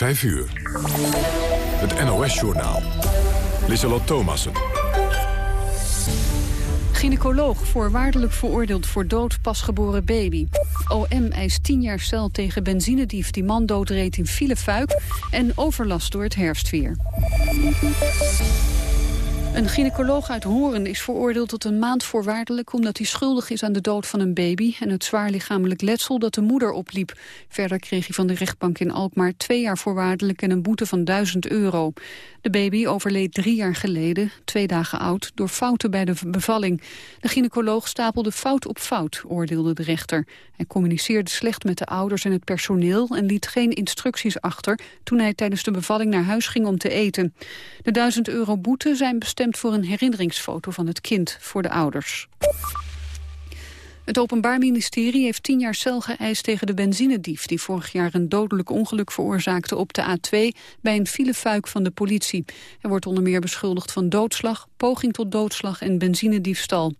5 uur. Het NOS-journaal. Lissalot Thomassen. Gynaecoloog voorwaardelijk veroordeeld voor dood pasgeboren baby. OM eist 10 jaar cel tegen benzinedief die man doodreed in filefuik... en overlast door het herfstweer. Een gynaecoloog uit Horen is veroordeeld tot een maand voorwaardelijk... omdat hij schuldig is aan de dood van een baby... en het zwaar lichamelijk letsel dat de moeder opliep. Verder kreeg hij van de rechtbank in Alkmaar twee jaar voorwaardelijk... en een boete van 1000 euro. De baby overleed drie jaar geleden, twee dagen oud... door fouten bij de bevalling. De gynaecoloog stapelde fout op fout, oordeelde de rechter. Hij communiceerde slecht met de ouders en het personeel... en liet geen instructies achter toen hij tijdens de bevalling naar huis ging om te eten. De 1000 euro boete zijn bestemd voor een herinneringsfoto van het kind voor de ouders. Het Openbaar Ministerie heeft tien jaar cel geëist tegen de benzinedief... die vorig jaar een dodelijk ongeluk veroorzaakte op de A2... bij een filefuik van de politie. Hij wordt onder meer beschuldigd van doodslag, poging tot doodslag en benzinediefstal.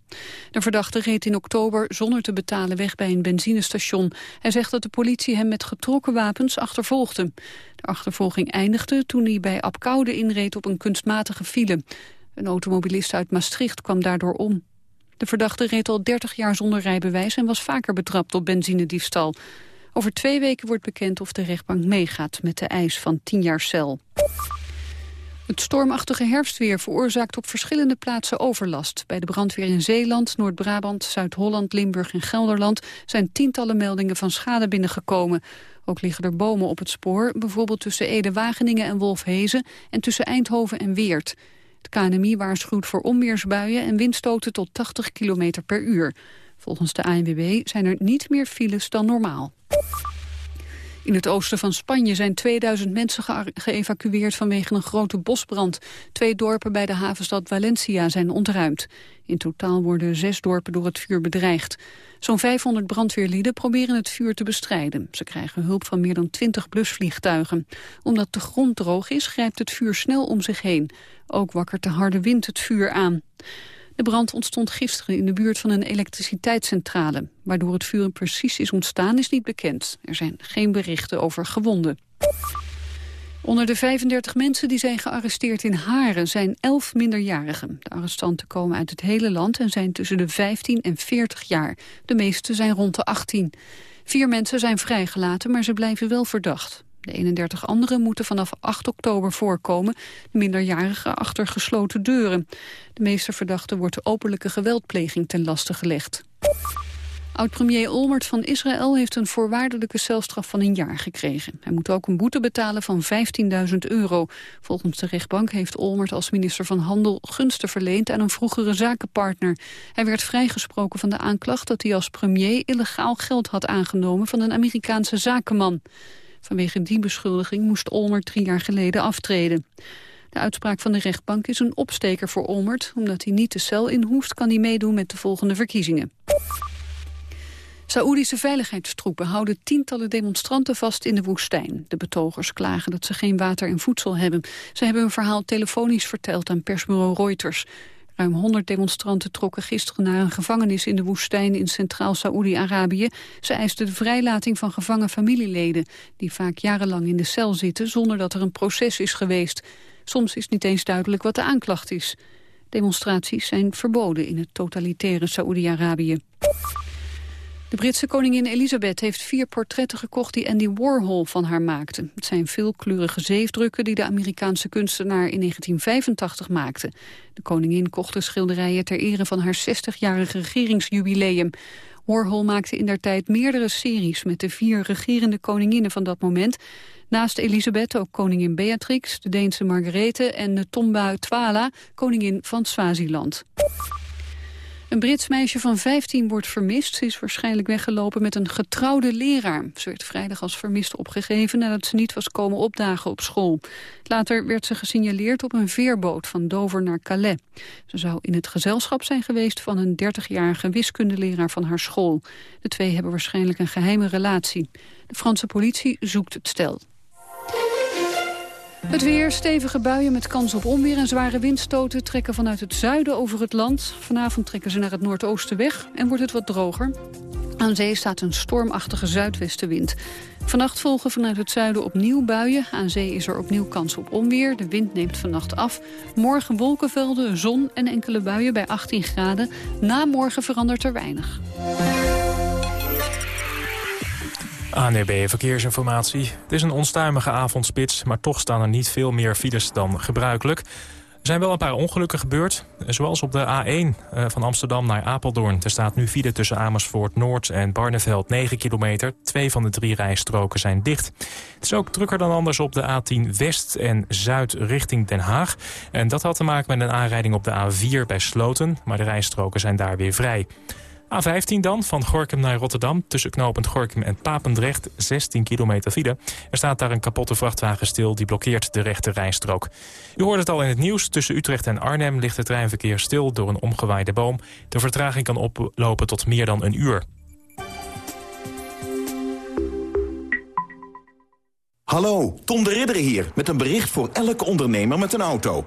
De verdachte reed in oktober zonder te betalen weg bij een benzinestation. Hij zegt dat de politie hem met getrokken wapens achtervolgde. De achtervolging eindigde toen hij bij Apkoude inreed op een kunstmatige file. Een automobilist uit Maastricht kwam daardoor om. De verdachte reed al 30 jaar zonder rijbewijs en was vaker betrapt op benzinediefstal. Over twee weken wordt bekend of de rechtbank meegaat met de eis van 10 jaar cel. Het stormachtige herfstweer veroorzaakt op verschillende plaatsen overlast. Bij de brandweer in Zeeland, Noord-Brabant, Zuid-Holland, Limburg en Gelderland zijn tientallen meldingen van schade binnengekomen. Ook liggen er bomen op het spoor, bijvoorbeeld tussen Ede-Wageningen en Wolfhezen en tussen Eindhoven en Weert. Het KNMI waarschuwt voor onweersbuien en windstoten tot 80 km per uur. Volgens de ANWB zijn er niet meer files dan normaal. In het oosten van Spanje zijn 2000 mensen geëvacueerd vanwege een grote bosbrand. Twee dorpen bij de havenstad Valencia zijn ontruimd. In totaal worden zes dorpen door het vuur bedreigd. Zo'n 500 brandweerlieden proberen het vuur te bestrijden. Ze krijgen hulp van meer dan 20 blusvliegtuigen. Omdat de grond droog is, grijpt het vuur snel om zich heen. Ook wakkert de harde wind het vuur aan. De brand ontstond gisteren in de buurt van een elektriciteitscentrale. Waardoor het vuur precies is ontstaan is niet bekend. Er zijn geen berichten over gewonden. Onder de 35 mensen die zijn gearresteerd in Haren zijn 11 minderjarigen. De arrestanten komen uit het hele land en zijn tussen de 15 en 40 jaar. De meeste zijn rond de 18. Vier mensen zijn vrijgelaten, maar ze blijven wel verdacht. De 31 anderen moeten vanaf 8 oktober voorkomen, minderjarigen achter gesloten deuren. De meeste verdachten wordt de openlijke geweldpleging ten laste gelegd. Oud-premier Olmert van Israël heeft een voorwaardelijke celstraf van een jaar gekregen. Hij moet ook een boete betalen van 15.000 euro. Volgens de rechtbank heeft Olmert als minister van Handel gunsten verleend aan een vroegere zakenpartner. Hij werd vrijgesproken van de aanklacht dat hij als premier illegaal geld had aangenomen van een Amerikaanse zakenman. Vanwege die beschuldiging moest Olmert drie jaar geleden aftreden. De uitspraak van de rechtbank is een opsteker voor Olmert. Omdat hij niet de cel in hoeft, kan hij meedoen met de volgende verkiezingen. Saoedische veiligheidstroepen houden tientallen demonstranten vast in de woestijn. De betogers klagen dat ze geen water en voedsel hebben. Ze hebben hun verhaal telefonisch verteld aan persbureau Reuters. Ruim 100 demonstranten trokken gisteren naar een gevangenis in de woestijn in centraal Saoedi-Arabië. Ze eisten de vrijlating van gevangen familieleden, die vaak jarenlang in de cel zitten zonder dat er een proces is geweest. Soms is niet eens duidelijk wat de aanklacht is. Demonstraties zijn verboden in het totalitaire Saoedi-Arabië. De Britse koningin Elisabeth heeft vier portretten gekocht die Andy Warhol van haar maakte. Het zijn veelkleurige zeefdrukken die de Amerikaanse kunstenaar in 1985 maakte. De koningin kocht de schilderijen ter ere van haar 60-jarige regeringsjubileum. Warhol maakte in der tijd meerdere series met de vier regerende koninginnen van dat moment. Naast Elisabeth ook koningin Beatrix, de Deense Margarethe en de Tomba Twala, koningin van Swaziland. Een Brits meisje van 15 wordt vermist. Ze is waarschijnlijk weggelopen met een getrouwde leraar. Ze werd vrijdag als vermist opgegeven nadat ze niet was komen opdagen op school. Later werd ze gesignaleerd op een veerboot van Dover naar Calais. Ze zou in het gezelschap zijn geweest van een 30-jarige wiskundeleraar van haar school. De twee hebben waarschijnlijk een geheime relatie. De Franse politie zoekt het stel. Het weer, stevige buien met kans op onweer en zware windstoten... trekken vanuit het zuiden over het land. Vanavond trekken ze naar het noordoosten weg en wordt het wat droger. Aan zee staat een stormachtige zuidwestenwind. Vannacht volgen vanuit het zuiden opnieuw buien. Aan zee is er opnieuw kans op onweer. De wind neemt vannacht af. Morgen wolkenvelden, zon en enkele buien bij 18 graden. Na morgen verandert er weinig. ANEB Verkeersinformatie. Het is een onstuimige avondspits, maar toch staan er niet veel meer files dan gebruikelijk. Er zijn wel een paar ongelukken gebeurd. Zoals op de A1 eh, van Amsterdam naar Apeldoorn. Er staat nu file tussen Amersfoort Noord en Barneveld 9 kilometer. Twee van de drie rijstroken zijn dicht. Het is ook drukker dan anders op de A10 West en Zuid richting Den Haag. En dat had te maken met een aanrijding op de A4 bij Sloten. Maar de rijstroken zijn daar weer vrij. A15 dan, van Gorkum naar Rotterdam. Tussen knooppunt Gorkum en Papendrecht, 16 kilometer file. Er staat daar een kapotte vrachtwagen stil, die blokkeert de rechte rijstrook. U hoort het al in het nieuws. Tussen Utrecht en Arnhem ligt het treinverkeer stil door een omgewaaide boom. De vertraging kan oplopen tot meer dan een uur. Hallo, Tom de Ridder hier, met een bericht voor elke ondernemer met een auto.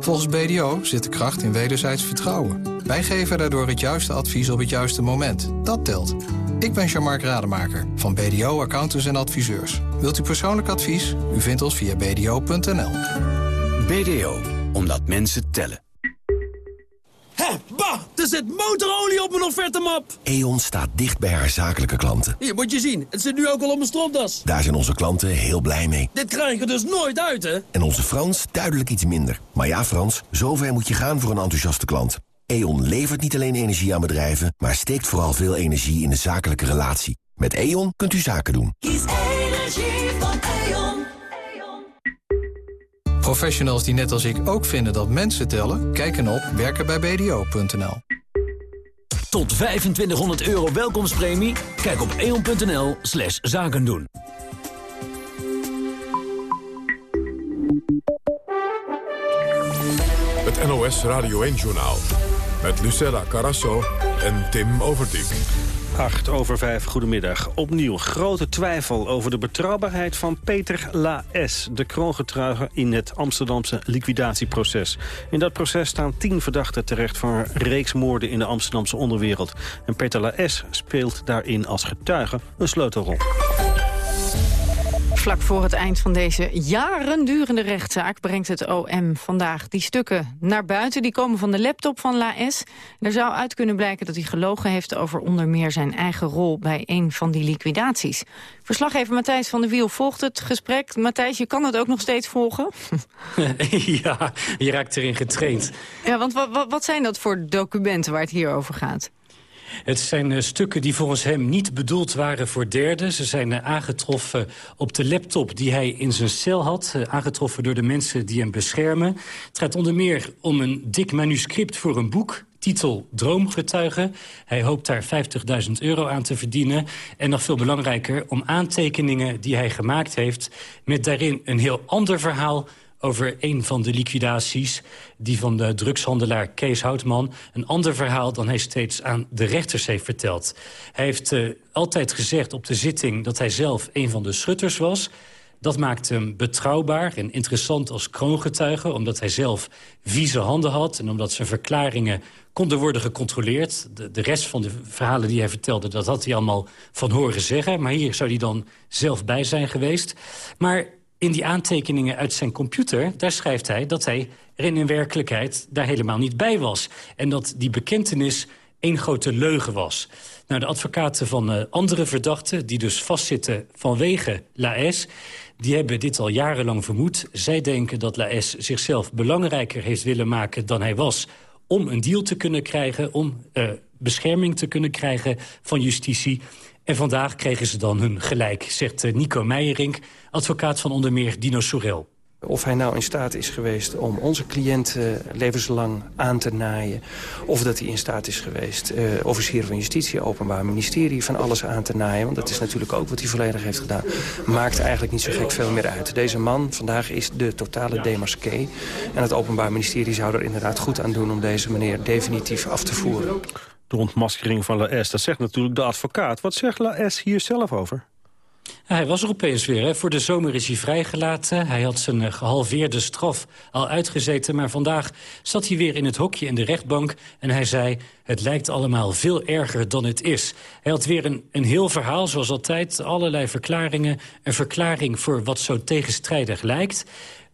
Volgens BDO zit de kracht in wederzijds vertrouwen. Wij geven daardoor het juiste advies op het juiste moment. Dat telt. Ik ben Jean-Marc Rademaker van BDO Accountants en Adviseurs. Wilt u persoonlijk advies? U vindt ons via bdo.nl. BDO, omdat mensen tellen. Hé, bah! Er zit motorolie op mijn offertemap! E.ON staat dicht bij haar zakelijke klanten. Hier, moet je zien. Het zit nu ook al op mijn stropdas. Daar zijn onze klanten heel blij mee. Dit krijg ik dus nooit uit, hè? En onze Frans duidelijk iets minder. Maar ja, Frans, zover moet je gaan voor een enthousiaste klant. E.ON levert niet alleen energie aan bedrijven... maar steekt vooral veel energie in de zakelijke relatie. Met E.ON kunt u zaken doen. Professionals die net als ik ook vinden dat mensen tellen... kijken op werkenbijbdo.nl. Tot 2500 euro welkomstpremie? Kijk op eon.nl slash zakendoen. Het NOS Radio 1-journaal. Met Lucella Carasso en Tim Overdijk. 8 over 5, goedemiddag. Opnieuw grote twijfel over de betrouwbaarheid van Peter Laes... de kroongetuige in het Amsterdamse liquidatieproces. In dat proces staan tien verdachten terecht... voor een reeks moorden in de Amsterdamse onderwereld. En Peter Laes speelt daarin als getuige een sleutelrol. Vlak voor het eind van deze jaren durende rechtszaak brengt het OM vandaag die stukken naar buiten. Die komen van de laptop van Laes. Er zou uit kunnen blijken dat hij gelogen heeft over onder meer zijn eigen rol bij een van die liquidaties. Verslaggever Matthijs van der Wiel volgt het gesprek. Matthijs, je kan het ook nog steeds volgen? ja, je raakt erin getraind. Ja, want wat, wat zijn dat voor documenten waar het hier over gaat? Het zijn uh, stukken die volgens hem niet bedoeld waren voor derden. Ze zijn uh, aangetroffen op de laptop die hij in zijn cel had. Uh, aangetroffen door de mensen die hem beschermen. Het gaat onder meer om een dik manuscript voor een boek titel Droomgetuigen. Hij hoopt daar 50.000 euro aan te verdienen. En nog veel belangrijker, om aantekeningen die hij gemaakt heeft... met daarin een heel ander verhaal over een van de liquidaties... die van de drugshandelaar Kees Houtman. Een ander verhaal dan hij steeds aan de rechters heeft verteld. Hij heeft uh, altijd gezegd op de zitting dat hij zelf een van de schutters was... Dat maakt hem betrouwbaar en interessant als kroongetuige... omdat hij zelf vieze handen had en omdat zijn verklaringen konden worden gecontroleerd. De, de, rest van de verhalen die hij vertelde, dat had hij allemaal van horen zeggen. Maar hier zou hij dan zelf bij zijn geweest. Maar in die aantekeningen uit zijn computer... daar schrijft hij dat hij er in werkelijkheid daar helemaal niet bij was. En dat die bekentenis één grote leugen was. Nou, de advocaten van uh, andere verdachten, die dus vastzitten vanwege Laes... die hebben dit al jarenlang vermoed. Zij denken dat Laes zichzelf belangrijker heeft willen maken dan hij was... om een deal te kunnen krijgen, om uh, bescherming te kunnen krijgen van justitie. En vandaag kregen ze dan hun gelijk, zegt uh, Nico Meijerink... advocaat van onder meer Dino Sorel. Of hij nou in staat is geweest om onze cliënten levenslang aan te naaien. Of dat hij in staat is geweest uh, officier van justitie, openbaar ministerie... van alles aan te naaien, want dat is natuurlijk ook wat hij volledig heeft gedaan. Maakt eigenlijk niet zo gek veel meer uit. Deze man vandaag is de totale demasqué. En het openbaar ministerie zou er inderdaad goed aan doen... om deze meneer definitief af te voeren. De ontmaskering van La S, dat zegt natuurlijk de advocaat. Wat zegt La S hier zelf over? Hij was er opeens weer. Hè. Voor de zomer is hij vrijgelaten. Hij had zijn uh, gehalveerde straf al uitgezeten. Maar vandaag zat hij weer in het hokje in de rechtbank. En hij zei, het lijkt allemaal veel erger dan het is. Hij had weer een, een heel verhaal, zoals altijd. Allerlei verklaringen. Een verklaring voor wat zo tegenstrijdig lijkt.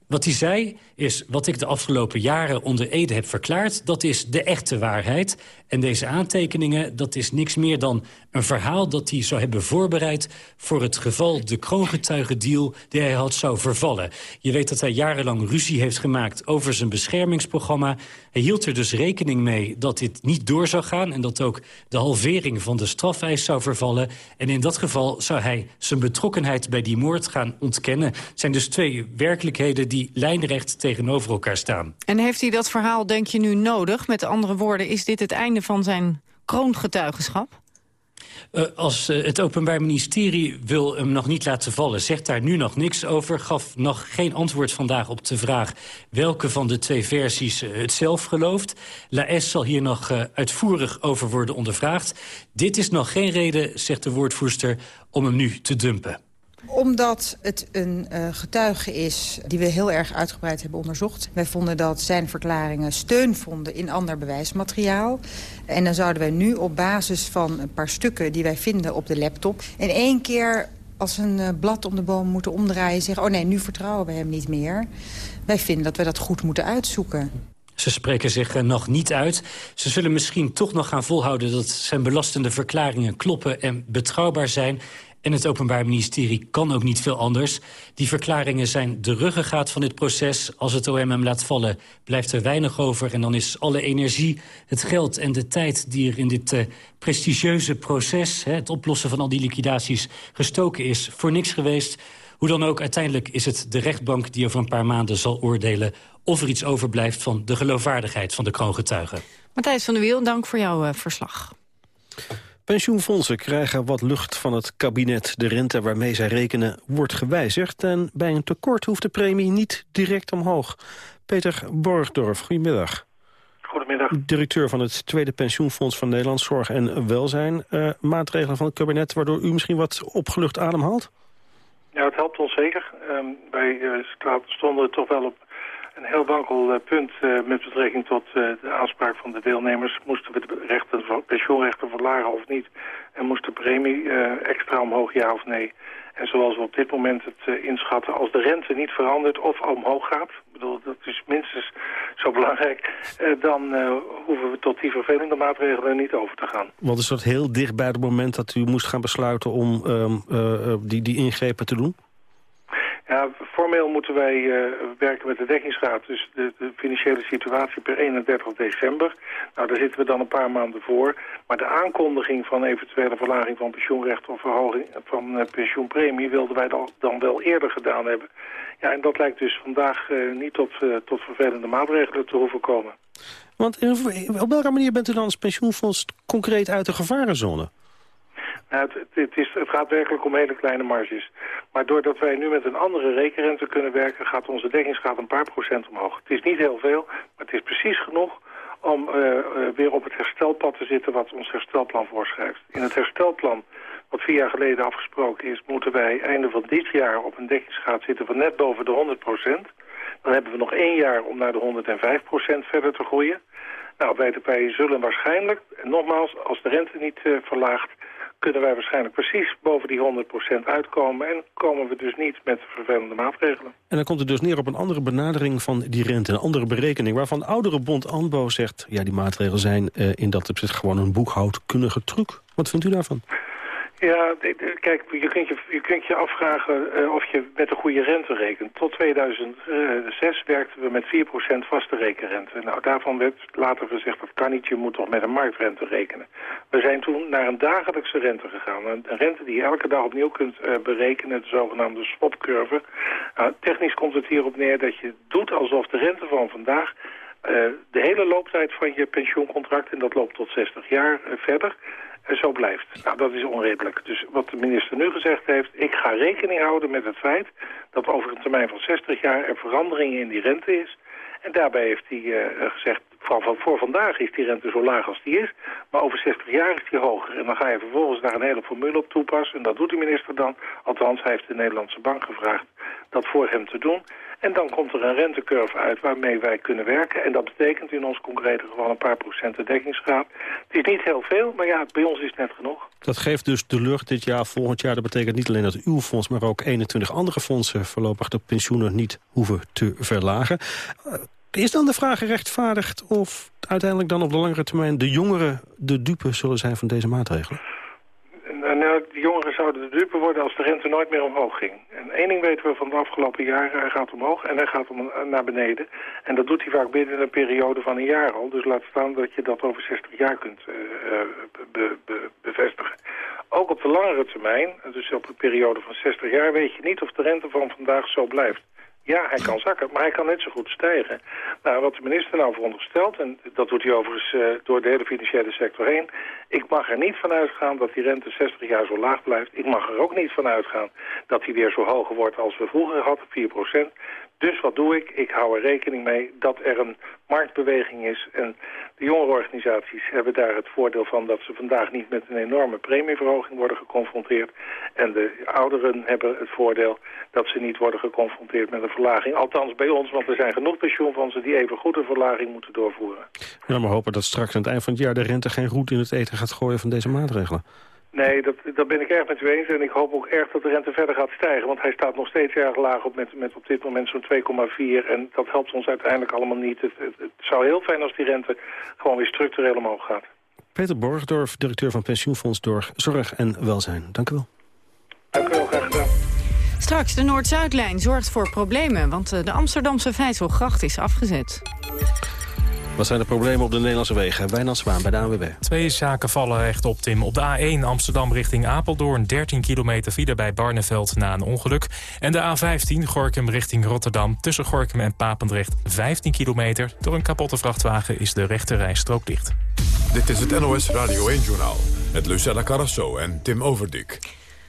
Wat hij zei is, wat ik de afgelopen jaren onder Ede heb verklaard... dat is de echte waarheid. En deze aantekeningen, dat is niks meer dan een verhaal... dat hij zou hebben voorbereid voor het geval de kroongetuigendeal... die hij had zou vervallen. Je weet dat hij jarenlang ruzie heeft gemaakt over zijn beschermingsprogramma. Hij hield er dus rekening mee dat dit niet door zou gaan... en dat ook de halvering van de strafeis zou vervallen. En in dat geval zou hij zijn betrokkenheid bij die moord gaan ontkennen. Het zijn dus twee werkelijkheden die lijnrecht tegenover elkaar staan. En heeft hij dat verhaal, denk je, nu nodig? Met andere woorden, is dit het einde van zijn kroongetuigenschap? Uh, als uh, het Openbaar Ministerie wil hem nog niet laten vallen... zegt daar nu nog niks over, gaf nog geen antwoord vandaag op de vraag... welke van de twee versies uh, het zelf gelooft. Laes zal hier nog uitvoerig over worden ondervraagd. Dit is nog geen reden, zegt de woordvoerster, om hem nu te dumpen omdat het een uh, getuige is die we heel erg uitgebreid hebben onderzocht. Wij vonden dat zijn verklaringen steun vonden in ander bewijsmateriaal. En dan zouden wij nu op basis van een paar stukken die wij vinden op de laptop... in één keer als een uh, blad om de boom moeten omdraaien... zeggen, oh nee, nu vertrouwen we hem niet meer. Wij vinden dat we dat goed moeten uitzoeken. Ze spreken zich nog niet uit. Ze zullen misschien toch nog gaan volhouden dat zijn belastende verklaringen kloppen en betrouwbaar zijn. En het Openbaar Ministerie kan ook niet veel anders. Die verklaringen zijn de ruggengraat van dit proces. Als het OM hem laat vallen, blijft er weinig over. En dan is alle energie, het geld en de tijd die er in dit uh, prestigieuze proces... Hè, het oplossen van al die liquidaties gestoken is, voor niks geweest. Hoe dan ook, uiteindelijk is het de rechtbank die over een paar maanden zal oordelen... of er iets overblijft van de geloofwaardigheid van de kroongetuigen. Matthijs van der Wiel, dank voor jouw uh, verslag. Pensioenfondsen krijgen wat lucht van het kabinet. De rente waarmee zij rekenen wordt gewijzigd. En bij een tekort hoeft de premie niet direct omhoog. Peter Borgdorf, goedemiddag. Goedemiddag. Directeur van het Tweede Pensioenfonds van Nederland, Zorg en Welzijn. Uh, maatregelen van het kabinet waardoor u misschien wat opgelucht ademhaalt? Ja, het helpt ons zeker. Um, wij uh, stonden toch wel op een heel wankel uh, punt uh, met betrekking tot uh, de aanspraak van de deelnemers. Moesten we de rechten, pensioenrechten verlagen of niet? En moest de premie extra omhoog, ja of nee? En zoals we op dit moment het inschatten, als de rente niet verandert of omhoog gaat... Bedoel, dat is minstens zo belangrijk... dan hoeven we tot die vervelende maatregelen niet over te gaan. Want is dat heel dicht bij het moment dat u moest gaan besluiten om um, die, die ingrepen te doen? Ja, formeel moeten wij uh, werken met de dekkingsraad. Dus de, de, financiële situatie per 31 december. Nou, daar zitten we dan een paar maanden voor. Maar de aankondiging van eventuele verlaging van pensioenrecht... of verhoging van uh, pensioenpremie wilden wij dan, wel eerder gedaan hebben. Ja, en dat lijkt dus vandaag uh, niet tot, tot vervelende maatregelen te hoeven komen. Want op welke manier bent u dan als pensioenfonds concreet uit de gevarenzone? Nou, het, het, is, het gaat werkelijk om hele kleine marges. Maar doordat wij nu met een andere rekenrente kunnen werken... gaat onze dekkingsgraad een paar procent omhoog. Het is niet heel veel, maar het is precies genoeg om uh, uh, weer op het herstelpad te zitten wat ons herstelplan voorschrijft. In het herstelplan, wat vier jaar geleden afgesproken is... moeten wij einde van dit jaar op een dekkingsgraad zitten van net boven de 100 procent. Dan hebben we nog één jaar om naar de 105 procent verder te groeien. Nou, wij, zullen waarschijnlijk, en nogmaals, als de rente niet uh, verlaagt kunnen wij waarschijnlijk precies boven die 100% uitkomen... en komen we dus niet met vervelende maatregelen. En dan komt het dus neer op een andere benadering van die rente... een andere berekening, waarvan oudere bond ANBO zegt... ja, die maatregelen zijn uh, in dat opzicht gewoon een boekhoudkundige truc. Wat vindt u daarvan? Ja, kijk, je kunt je, je, kunt je afvragen uh, of je met een goede rente rekent. Tot 2006 werkten we met 4% vaste rekenrente. Nou, daarvan werd later gezegd, dat kan niet, je moet toch met een marktrente rekenen. We zijn toen naar een dagelijkse rente gegaan. Een, rente die je elke dag opnieuw kunt uh, berekenen, de zogenaamde swapcurve. Nou, technisch komt het hierop neer dat je doet alsof de rente van vandaag... De hele looptijd van je pensioencontract, en dat loopt tot 60 jaar verder zo blijft. Nou, dat is onredelijk. Dus wat de minister nu gezegd heeft... ik ga rekening houden met het feit dat over een termijn van 60 jaar... er verandering in die rente is. En daarbij heeft hij uh, gezegd... Van, voor vandaag is die rente zo laag als die is. Maar over 60 jaar is die hoger. En dan ga je vervolgens daar een hele formule op toepassen. En dat doet de minister dan. Althans, hij heeft de Nederlandse bank gevraagd dat voor hem te doen. En dan komt er een rentecurve uit waarmee wij kunnen werken. En dat betekent in ons concrete geval een paar procenten dekkingsgraad. Het is niet heel veel, maar ja, bij ons is het net genoeg. Dat geeft dus de lucht dit jaar, volgend jaar. Dat betekent niet alleen dat uw fonds, maar ook 21 andere fondsen... voorlopig de pensioenen niet hoeven te verlagen. Uh, is dan de vraag gerechtvaardigd of uiteindelijk dan op de langere termijn... de jongeren de dupe zullen zijn van deze maatregelen? Nou, de jongeren zouden de dupe worden als de rente nooit meer omhoog ging. En één ding weten we van de afgelopen jaren, hij gaat omhoog en hij gaat om, naar beneden. En dat doet hij vaak binnen een periode van een jaar al. Dus laat staan dat je dat over 60 jaar kunt be, be, bevestigen. Ook op de langere termijn, dus op een periode van 60 jaar, weet je niet of de rente van vandaag zo blijft. Ja, hij kan zakken, maar hij kan net zo goed stijgen. Nou, wat de minister nou veronderstelt, en dat doet hij overigens uh, door de hele financiële sector heen... ik mag er niet van uitgaan dat die rente 60 jaar zo laag blijft. Ik mag er ook niet van uitgaan dat hij weer zo hoog wordt als we vroeger hadden, 4 dus wat doe ik? Ik hou er rekening mee dat er een marktbeweging is. En de jongerenorganisaties hebben daar het voordeel van... dat ze vandaag niet met een enorme premieverhoging worden geconfronteerd. En de ouderen hebben het voordeel dat ze niet worden geconfronteerd met een verlaging. Althans bij ons, want er zijn genoeg pensioenfondsen... die even goed een verlaging moeten doorvoeren. Ja, maar hopen dat straks aan het eind van het jaar... de rente geen roet in het eten gaat gooien van deze maatregelen. Nee, dat, dat ben ik erg met u eens. En ik hoop ook erg dat de rente verder gaat stijgen. Want hij staat nog steeds erg laag op met, met op dit moment zo'n 2,4. En dat helpt ons uiteindelijk allemaal niet. Het, het, zou heel fijn als die rente gewoon weer structureel omhoog gaat. Peter Borgdorf, directeur van Pensioenfonds Door Zorg en Welzijn. Dank u wel. Dank u wel, graag gedaan. Straks, de Noord-Zuidlijn zorgt voor problemen, want eh, de Amsterdamse Vijzelgracht is afgezet. Wat zijn de problemen op de Nederlandse wegen? Wijnand Zwaan bij de ANWB. Twee zaken vallen echt op, Tim. Op de A1 Amsterdam richting Apeldoorn... 13 kilometer file bij Barneveld na een ongeluk. En de A15 Gorkum richting Rotterdam. Tussen Gorkum en Papendrecht 15 kilometer. Door een kapotte vrachtwagen is de rechte rijstrook dicht. Dit is het NOS Radio 1-journaal. Met Lucella Carrasso en Tim Overdik.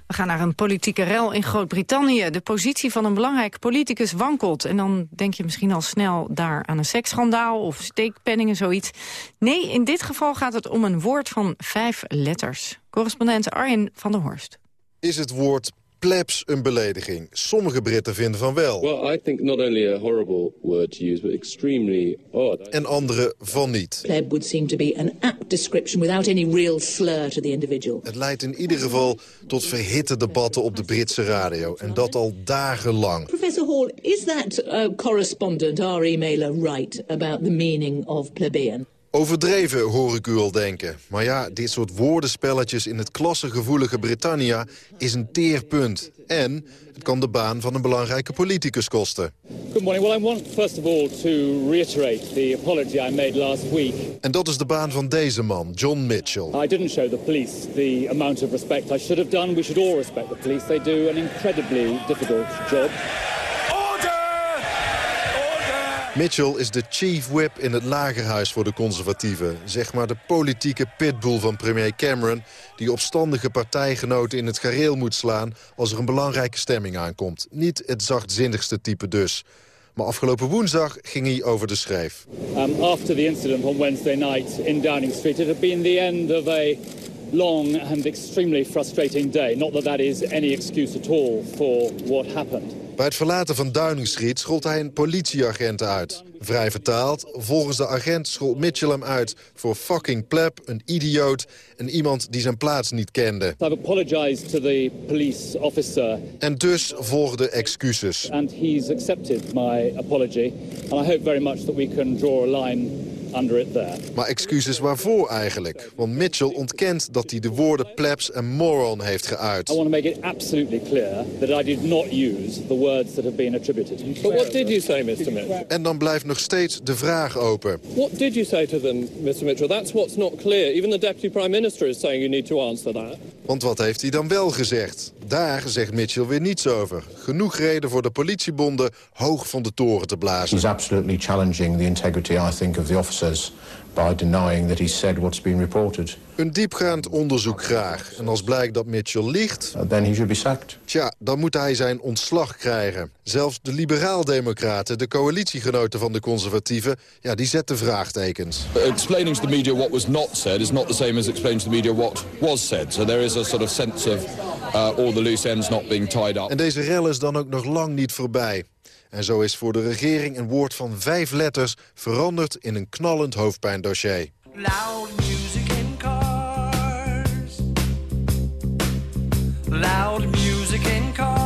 We gaan naar een politieke rel in Groot-Brittannië. De positie van een belangrijk politicus wankelt. En dan denk je misschien al snel daar aan een seksschandaal of steekpenningen, zoiets. Nee, in dit geval gaat het om een woord van vijf letters. Correspondent Arjen van der Horst. Is het woord plebs een belediging. Sommige Britten vinden van wel. Well, I think not only a horrible word to use, but extremely odd. En andere van niet. Pleb would seem to be an apt description without any real slur to the individual. Het leidt in ieder geval tot verhitte debatten op de Britse radio. En dat al dagenlang. Professor Hall, is that uh, correspondent, our emailer, right about the meaning of plebeian? Overdreven, hoor ik u al denken. Maar ja, dit soort woordenspelletjes in het klassengevoelige Britannia is een teerpunt. En het kan de baan van een belangrijke politicus kosten. Good morning. Well, I want first of all to reiterate the apology I made last week. En dat is de baan van deze man, John Mitchell. I didn't show the police the amount of respect I should have done. We should all respect the police. They do an incredibly difficult job. Mitchell is de chief whip in het lagerhuis voor de conservatieven. Zeg maar de politieke pitbull van premier Cameron... die opstandige partijgenoten in het gareel moet slaan... als er een belangrijke stemming aankomt. Niet het zachtzinnigste type dus. Maar afgelopen woensdag ging hij over de schreef. Um, after the incident on Wednesday night in Downing Street... it had been the end of a long and extremely frustrating day. Not that that is any excuse at all for what happened. Bij het verlaten van Downing Street schold hij een politieagent uit. Vrij vertaald, volgens de agent schold Mitchell hem uit voor fucking pleb, een idioot en iemand die zijn plaats niet kende. I've apologized to the police officer. En dus volgden excuses. And he's accepted my apology. And I hope very much that we can draw a line under it there. Maar excuses waarvoor eigenlijk? Want Mitchell ontkent dat hij de woorden plebs en moron heeft geuit. I want to make it absolutely clear that I did not use the words that have been attributed. But what did you say, Mr. Mitchell? En dan blijft nog steeds de vraag open. What did you say to them, Mr. Mitchell? That's what's not clear. Even the Deputy Prime Minister is saying you need to answer that. Want wat heeft hij dan wel gezegd? Daar zegt Mitchell weer niets over. Genoeg reden voor de politiebonden hoog van de toren te blazen. He's absolutely challenging the integrity, I think, of the officers by denying that he said what's been reported. Een diepgaand onderzoek graag. En als blijkt dat Mitchell liegt... then he should be sacked. Tja, dan moet hij zijn ontslag krijgen. Zelfs de liberaal-democraten, de coalitiegenoten van de conservatieven... ja, die zetten vraagtekens. Explaining to the media what was not said is not the same as explaining to the media what was said. So there is a sort of sense of uh, all the loose ends not being tied up. En deze rel is dan ook nog lang niet voorbij. En zo is voor de regering een woord van vijf letters veranderd in een knallend hoofdpijndossier. Loud music in cars. Loud music in cars.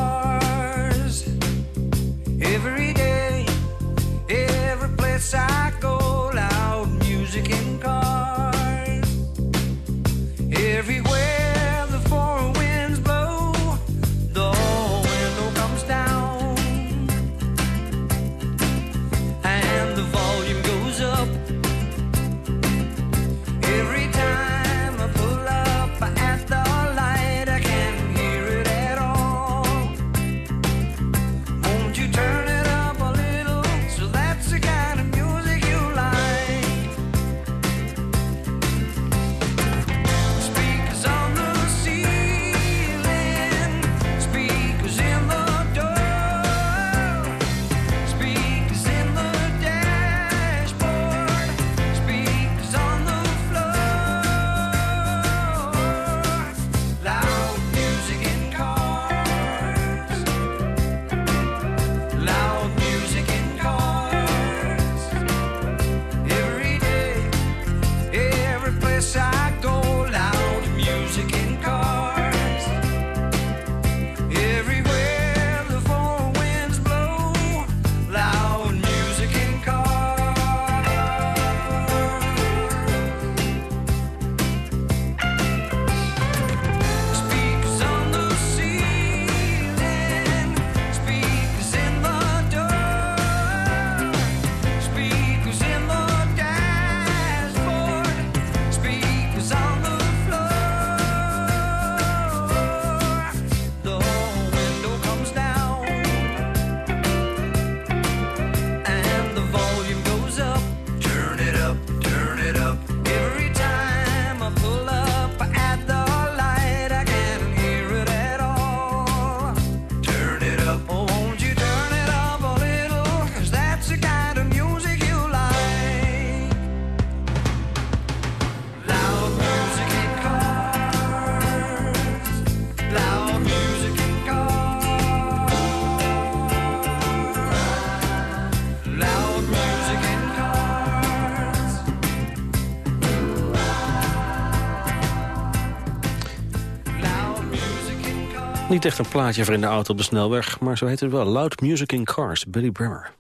Niet echt een plaatje voor in de auto op de snelweg, maar zo heet het wel. Loud Music in Cars, Billy Bremer.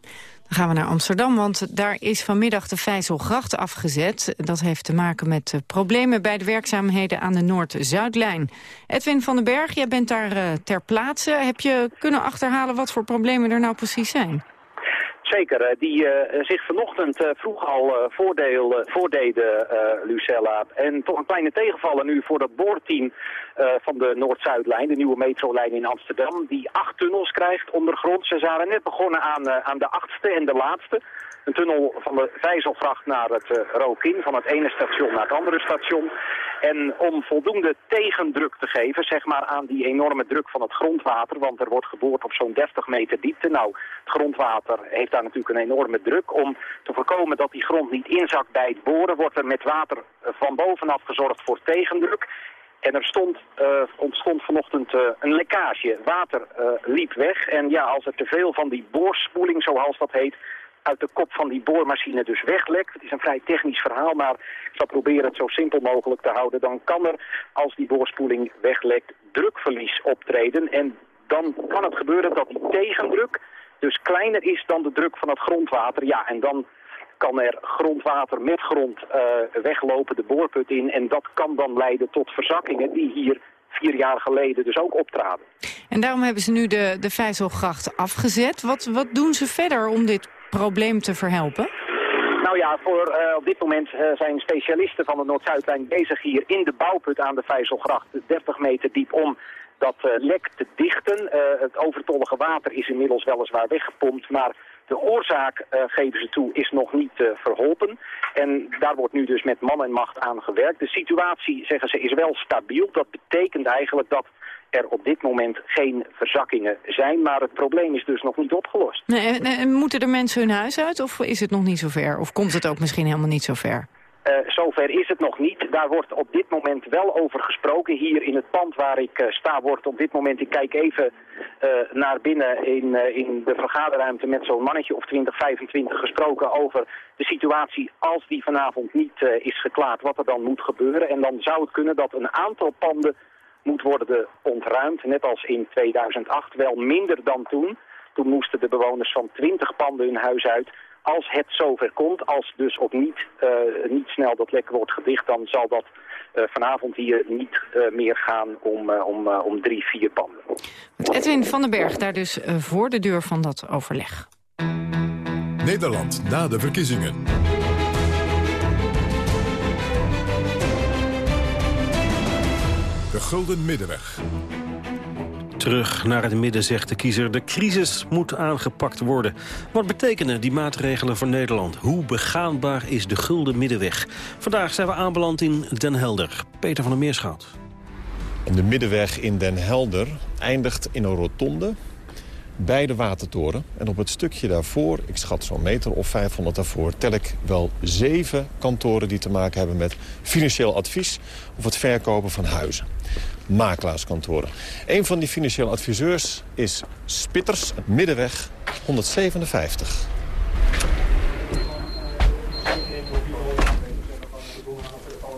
Dan gaan we naar Amsterdam, want daar is vanmiddag de Vijzelgracht afgezet. Dat heeft te maken met problemen bij de werkzaamheden aan de Noord-Zuidlijn. Edwin van den Berg, jij bent daar eh, ter plaatse. Heb je kunnen achterhalen wat voor problemen er nou precies zijn? Zeker, eh, die eh, zich vanochtend eh, vroeg al voordeel, voordeden, Lucella. En toch een kleine tegenvaller nu voor dat boorteam van de Noord-Zuidlijn, de nieuwe metrolijn in Amsterdam, die acht tunnels krijgt ondergrond. Ze zijn net begonnen aan, aan de achtste en de laatste. Een tunnel van de Vijzelvracht naar het uh, Rokin, van het ene station naar het andere station. En om voldoende tegendruk te geven, zeg maar, aan die enorme druk van het grondwater, want er wordt geboord op zo'n 30 meter diepte. Nou, het grondwater heeft daar natuurlijk een enorme druk. Om te voorkomen dat die grond niet inzakt bij het boren, wordt er met water eh, van bovenaf gezorgd voor tegendruk. En er stond, uh, ontstond vanochtend een lekkage. Water liep weg. En ja, als er te veel van die boorspoeling, zoals dat heet, uit de kop van die boormachine dus weglekt. Het is een vrij technisch verhaal, maar ik zal proberen het zo simpel mogelijk te houden. Dan kan er, als die boorspoeling weglekt, drukverlies optreden. En dan kan het gebeuren dat die tegendruk dus kleiner is dan de druk van het grondwater. Ja, en dan kan er grondwater met grond eh, weglopen de boorput in. En dat kan dan leiden tot verzakkingen die hier vier jaar geleden dus ook optraden. En daarom hebben ze nu de, de Vijzelgracht afgezet. Wat, wat doen ze verder om dit probleem te verhelpen? Nou ja, voor, eh, op dit moment eh, zijn specialisten van de Noord-Zuidlijn bezig hier in de bouwput aan de Vijzelgracht, 30 meter diep, om dat eh, lek te dichten. Het overtollige water is inmiddels weliswaar weggepompt, maar de oorzaak, geven ze toe, is nog niet verholpen. En daar wordt nu dus met man en macht aan gewerkt. De situatie, zeggen ze, is wel stabiel. Dat betekent eigenlijk dat er op dit moment geen verzakkingen zijn. Maar het probleem is dus nog niet opgelost. Nee, en, en moeten er mensen hun huis uit of is het nog niet zo ver? Of komt het ook misschien helemaal niet zo ver? Eh, zover is het nog niet. Daar wordt op dit moment wel over gesproken. Hier in het pand waar ik eh, sta wordt op dit moment, ik kijk even eh, naar binnen in, in de vergaderruimte met zo'n mannetje of 20, 25 gesproken over de situatie als die vanavond niet is geklaard, wat er dan moet gebeuren. En dan zou het kunnen dat een aantal panden moet worden ontruimd, net als in 2008, wel minder dan toen. Toen moesten de bewoners van 20 panden hun huis uit. Als het zover komt, als dus ook niet, eh, niet snel dat lek wordt gedicht, dan zal dat eh, vanavond hier niet eh, meer gaan om, eh, om, om drie, vier panden. Edwin van den Berg daar dus voor de deur van dat overleg. Nederland na de verkiezingen. Gulden Middenweg. Terug naar het midden, zegt de kiezer. De crisis moet aangepakt worden. Wat betekenen die maatregelen voor Nederland? Hoe begaanbaar is de gulden middenweg? Vandaag zijn we aanbeland in Den Helder. Peter van der Meerschout. De middenweg in Den Helder eindigt in een rotonde bij de Watertoren. En op het stukje daarvoor, ik schat zo'n meter of 500 daarvoor... tel ik wel zeven kantoren die te maken hebben met financieel advies... of het verkopen van huizen. Makelaarskantoren. Een van die financieel adviseurs is Spitters, Middenweg 157.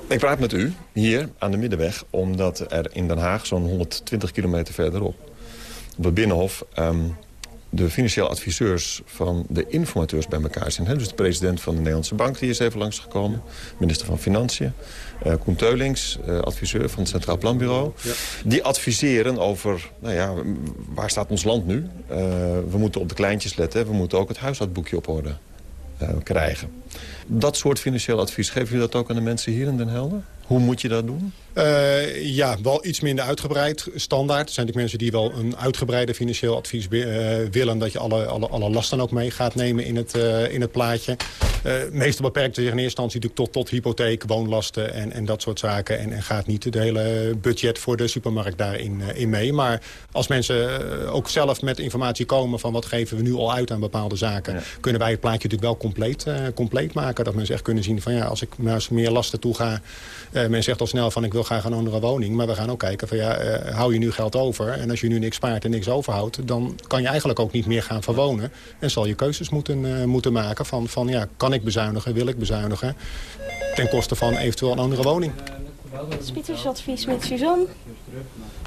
Ik praat met u hier aan de Middenweg... omdat er in Den Haag zo'n 120 kilometer verderop... op het Binnenhof ehm, de financieel adviseurs van de informateurs bij elkaar zijn. Hè? Dus de president van de Nederlandse Bank die is even langsgekomen. Minister van Financiën. eh Koen Teulings, eh, adviseur van het Centraal Planbureau. Die adviseren over, nou ja, waar staat ons land nu? Eh, we moeten op de kleintjes letten. We moeten ook het huishoudboekje op orde krijgen. Dat soort financieel advies, geven jullie dat ook aan de mensen hier in Den Helder? Hoe moet je dat doen? Eh, ja, wel iets minder uitgebreid, standaard. Er zijn natuurlijk mensen die wel een uitgebreide financieel advies eh, willen... dat je alle, alle, alle lasten ook mee gaat nemen in het, eh, in het plaatje. Meestal beperkt zich in eerste instantie natuurlijk tot, tot hypotheek, woonlasten en, en dat soort zaken. En, en gaat niet het hele budget voor de supermarkt daarin in mee. Maar als mensen ook zelf met informatie komen van wat geven we nu al uit aan bepaalde zaken... kunnen wij het plaatje natuurlijk wel compleet, compleet maken. Dat mensen echt kunnen zien van ja, als ik naar eens meer lasten toe ga... men zegt al snel van ik wil graag een andere woning. Maar we gaan ook kijken van ja, eh, hou je nu geld over? En als je nu niks spaart en niks overhoudt... dan kan je eigenlijk ook niet meer gaan verwonen. En zal je keuzes moeten, eh, moeten maken van, van ja, kan ik bezuinigen, wil ik bezuinigen... ten koste van eventueel een andere woning. Spittersadvies met Suzanne.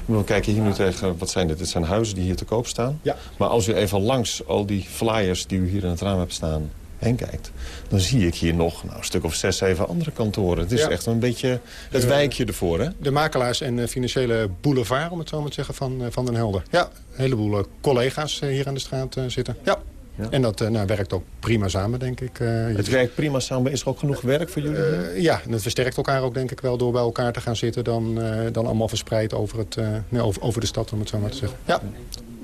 We kijken hier nu tegen, wat zijn dit? Dit zijn huizen die hier te koop staan. Ja. Maar als u even langs al die flyers die u hier in het raam hebt staan heen kijkt... dan zie ik hier nog nou, een stuk of zes, zeven andere kantoren. Het is Ja. echt een beetje het De- wijkje ervoor, hè? De makelaars en eh, financiële boulevard, om het zo maar te zeggen, van, eh, van Den Helder. Ja, een heleboel eh, collega's hier aan de straat zitten. Ja. En dat nou, werkt ook prima samen, denk ik. Het werkt prima samen. Is er ook genoeg werk voor jullie? ja, en het versterkt elkaar ook denk ik wel door bij elkaar te gaan zitten... dan, dan allemaal verspreid over, het, nee, over, over de stad, om het zo maar te zeggen. Ja.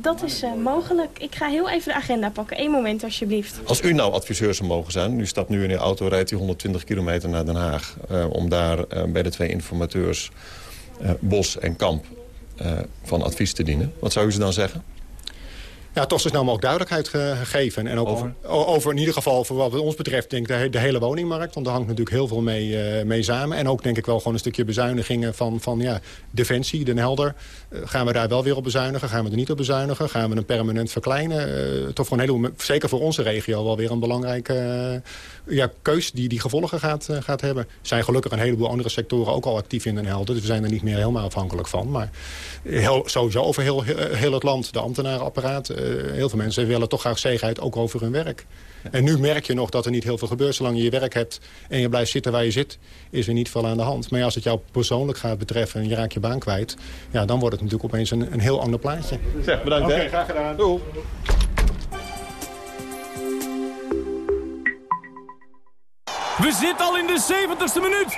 Dat is eh, mogelijk. Ik ga heel even de agenda pakken. Eén moment alsjeblieft. Als u nou adviseur zou mogen zijn... u stapt nu in uw auto, rijdt u 120 kilometer naar Den Haag... eh, om daar eh, bij de twee informateurs Bos en Kamp van advies te dienen. Wat zou u ze dan zeggen? Ja, toch zo snel mogelijk duidelijkheid ge- gegeven. En ook Over? over in ieder geval, voor wat ons betreft, denk ik de, he- de hele woningmarkt. Want daar hangt natuurlijk heel veel mee, eh, mee samen. En ook denk ik wel gewoon een stukje bezuinigingen van, van ja, Defensie, Den Helder. Eh, gaan we daar wel weer op bezuinigen? Gaan we er niet op bezuinigen? Gaan we een permanent verkleinen? Eh, toch voor een heleboel, zeker voor onze regio, wel weer een belangrijke ja, keus die, die gevolgen gaat, gaat hebben. Er zijn gelukkig een heleboel andere sectoren ook al actief in Den Helder. Dus we zijn er niet meer helemaal afhankelijk van. Maar heel, sowieso over heel, heel het land, de ambtenarenapparaat, heel veel mensen willen toch graag zekerheid ook over hun werk. En nu merk je nog dat er niet heel veel gebeurt. Zolang je je werk hebt en je blijft zitten waar je zit, is er niet veel aan de hand. Maar als het jou persoonlijk gaat betreffen en je raakt je baan kwijt... Ja, dan wordt het natuurlijk opeens een, een heel ander plaatje. Zeg, bedankt Oké, hè. graag gedaan. Doei. We zitten al in de 70ste minuut.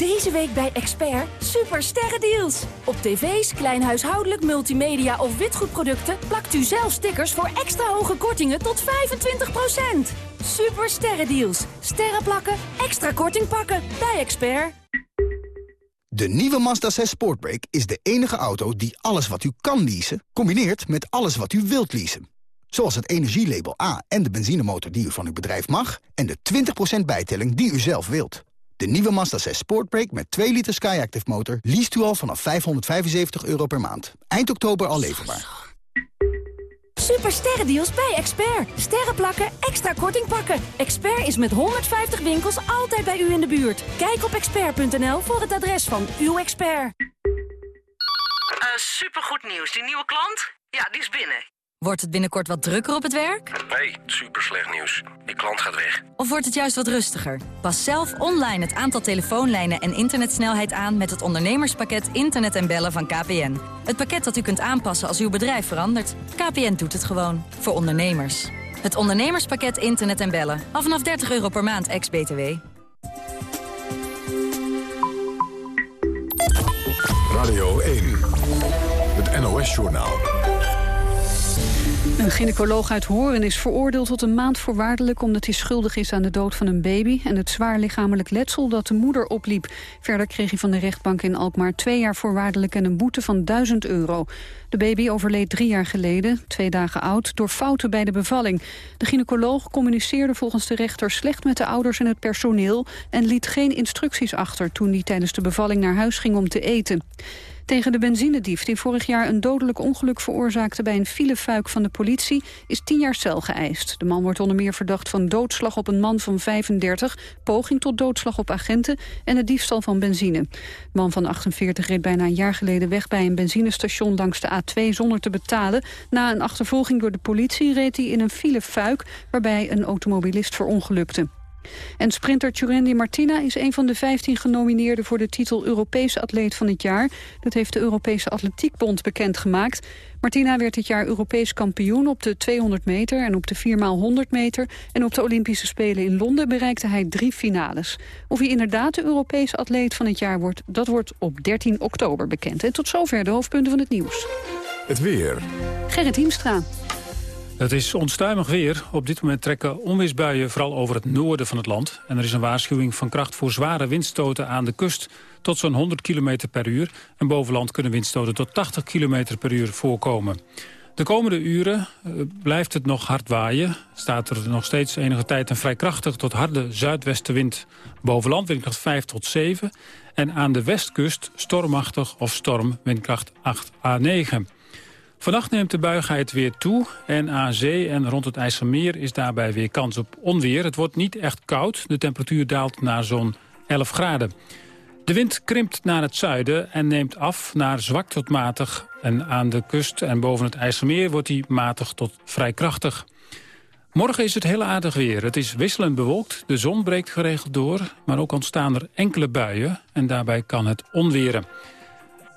Deze week bij Expert super sterrendeals. Op tv's, kleinhuishoudelijk, multimedia of witgoedproducten plakt u zelf stickers voor extra hoge kortingen tot 25%. Super sterrendeals. Sterren plakken, extra korting pakken bij Expert. De nieuwe Mazda 6 Sportbrake is de enige auto die alles wat u kan leasen... combineert met alles wat u wilt leasen. Zoals het energielabel A en de benzinemotor die u van uw bedrijf mag... en de 20% bijtelling die u zelf wilt. De nieuwe Mazda 6 Sportbrake met 2 liter Skyactiv motor... leest u al vanaf 575 euro per maand. Eind oktober al leverbaar. Super sterrendeals bij Expert. Sterren plakken, extra korting pakken. Expert is met 150 winkels altijd bij u in de buurt. Kijk op expert.nl voor het adres van uw expert. Uh, supergoed nieuws. Die nieuwe klant? Ja, die is binnen. Wordt het binnenkort wat drukker op het werk? Nee, super slecht nieuws. Die klant gaat weg. Of wordt het juist wat rustiger? Pas zelf online het aantal telefoonlijnen en internetsnelheid aan... met het ondernemerspakket Internet en Bellen van KPN. Het pakket dat u kunt aanpassen als uw bedrijf verandert. KPN doet het gewoon. Voor ondernemers. Het ondernemerspakket Internet en Bellen. Af vanaf 30 euro per maand, ex-BTW. Radio 1, het NOS-journaal. Een gynaecoloog uit Horen is veroordeeld tot een maand voorwaardelijk... omdat hij schuldig is aan de dood van een baby... en het zwaar lichamelijk letsel dat de moeder opliep. Verder kreeg hij van de rechtbank in Alkmaar twee jaar voorwaardelijk... en een boete van 1000 euro. De baby overleed drie jaar geleden, twee dagen oud... door fouten bij de bevalling. De gynaecoloog communiceerde volgens de rechter slecht met de ouders en het personeel... en liet geen instructies achter toen hij tijdens de bevalling naar huis ging om te eten. Tegen de benzinedief die vorig jaar een dodelijk ongeluk veroorzaakte bij een filefuik van de politie is tien jaar cel geëist. De man wordt onder meer verdacht van doodslag op een man van 35, poging tot doodslag op agenten en het diefstal van benzine. De man van 48 reed bijna een jaar geleden weg bij een benzinestation langs de A2 zonder te betalen. Na een achtervolging door de politie reed hij in een filefuik waarbij een automobilist verongelukte. En sprinter Turendi Martina is een van de 15 genomineerden voor de titel Europese atleet van het jaar. Dat heeft de Europese Atletiekbond bekendgemaakt. Martina werd dit jaar Europees kampioen op de 200 meter en op de 4x100 meter. En op de Olympische Spelen in Londen bereikte hij drie finales. Of hij inderdaad de Europese atleet van het jaar wordt, dat wordt op 13 oktober bekend. En tot zover de hoofdpunten van het nieuws. Het weer. Gerrit Hiemstra. Het is onstuimig weer. Op dit moment trekken onweersbuien vooral over het noorden van het land. En er is een waarschuwing van kracht voor zware windstoten aan de kust tot zo'n 100 km per uur. En bovenland kunnen windstoten tot 80 km per uur voorkomen. De komende uren uh, blijft het nog hard waaien. Staat er nog steeds enige tijd een vrij krachtig tot harde zuidwestenwind. Bovenland windkracht 5 tot 7. En aan de westkust stormachtig of storm windkracht 8 à 9. Vannacht neemt de buigheid weer toe en aan zee en rond het IJsselmeer is daarbij weer kans op onweer. Het wordt niet echt koud, de temperatuur daalt naar zo'n 11 graden. De wind krimpt naar het zuiden en neemt af naar zwak tot matig. En aan de kust en boven het IJsselmeer wordt hij matig tot vrij krachtig. Morgen is het heel aardig weer. Het is wisselend bewolkt, de zon breekt geregeld door... maar ook ontstaan er enkele buien en daarbij kan het onweren.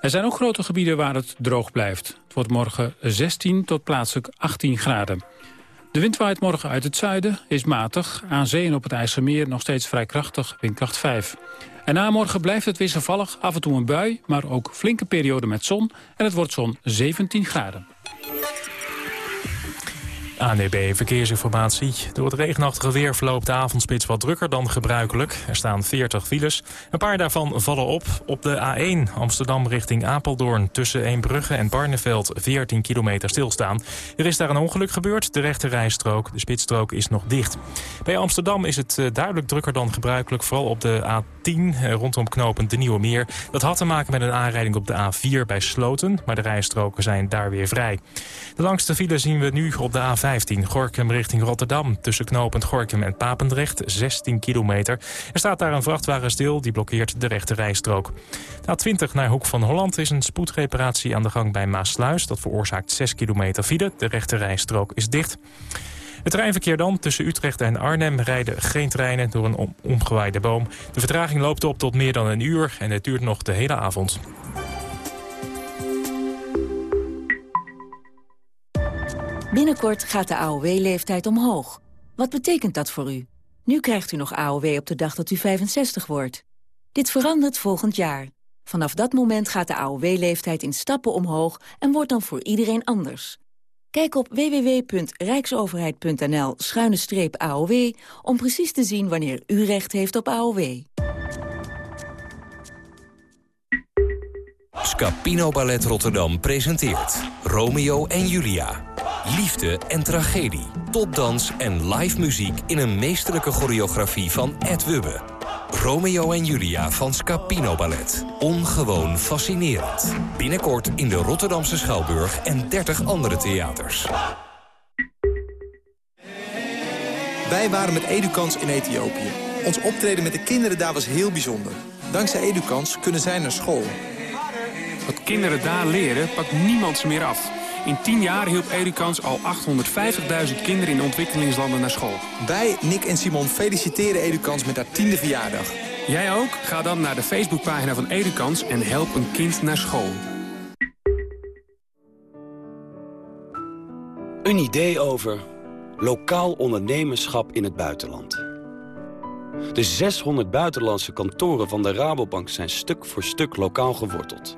Er zijn ook grote gebieden waar het droog blijft. Het wordt morgen 16 tot plaatselijk 18 graden. De wind waait morgen uit het zuiden, is matig. Aan zee en op het IJsselmeer nog steeds vrij krachtig, windkracht 5. En na morgen blijft het wisselvallig, af en toe een bui... maar ook flinke periode met zon en het wordt zo'n 17 graden. ANDB Verkeersinformatie. Door het regenachtige weer verloopt de avondspits wat drukker dan gebruikelijk. Er staan 40 files. Een paar daarvan vallen op. Op de A1 Amsterdam richting Apeldoorn tussen Eembrugge en Barneveld 14 kilometer stilstaan. Er is daar een ongeluk gebeurd. De rechte rijstrook, de spitsstrook is nog dicht. Bij Amsterdam is het eh, duidelijk drukker dan gebruikelijk. Vooral op de A10 eh, rondom knopend de Nieuwe Meer. Dat had te maken met een aanrijding op de A4 bij Sloten. Maar de rijstroken zijn daar weer vrij. De langste file zien we nu op de A15 Gorkum richting Rotterdam. Tussen knopend Gorkum en Papendrecht 16 kilometer. Er staat daar een vrachtwagen stil, die blokkeert de rechte rijstrook. De A20 naar Hoek van Holland is een spoedreparatie aan de gang bij Maasluis. Dat veroorzaakt 6 kilometer file. De rechte rijstrook is dicht. Het treinverkeer dan. Tussen Utrecht en Arnhem rijden geen treinen door een om omgewaaide boom. De vertraging loopt op tot meer dan een uur en het duurt nog de hele avond. Binnenkort gaat de AOW-leeftijd omhoog. Wat betekent dat voor u? Nu krijgt u nog AOW op de dag dat u 65 wordt. Dit verandert volgend jaar. Vanaf dat moment gaat de AOW-leeftijd in stappen omhoog... en wordt dan voor iedereen anders. Kijk op www.rijksoverheid.nl-aow... om precies te zien wanneer u recht heeft op AOW. Scapino Ballet Rotterdam presenteert Romeo en Julia. Liefde en tragedie, topdans en live muziek in een meesterlijke choreografie van Ed Wubbe. Romeo en Julia van Scapino Ballet. Ongewoon fascinerend. Binnenkort in de Rotterdamse Schouwburg en 30 andere theaters. Wij waren met Edukans in Ethiopië. Ons optreden met de kinderen daar was heel bijzonder. Dankzij Edukans kunnen zij naar school. Wat kinderen daar leren, pakt niemand ze meer af. In 10 jaar hielp Edukans al 850.000 kinderen in ontwikkelingslanden naar school. Wij, Nick en Simon, feliciteren Edukans met haar tiende verjaardag. Jij ook? Ga dan naar de Facebookpagina van Edukans en help een kind naar school. Een idee over lokaal ondernemerschap in het buitenland. De 600 buitenlandse kantoren van de Rabobank zijn stuk voor stuk lokaal geworteld.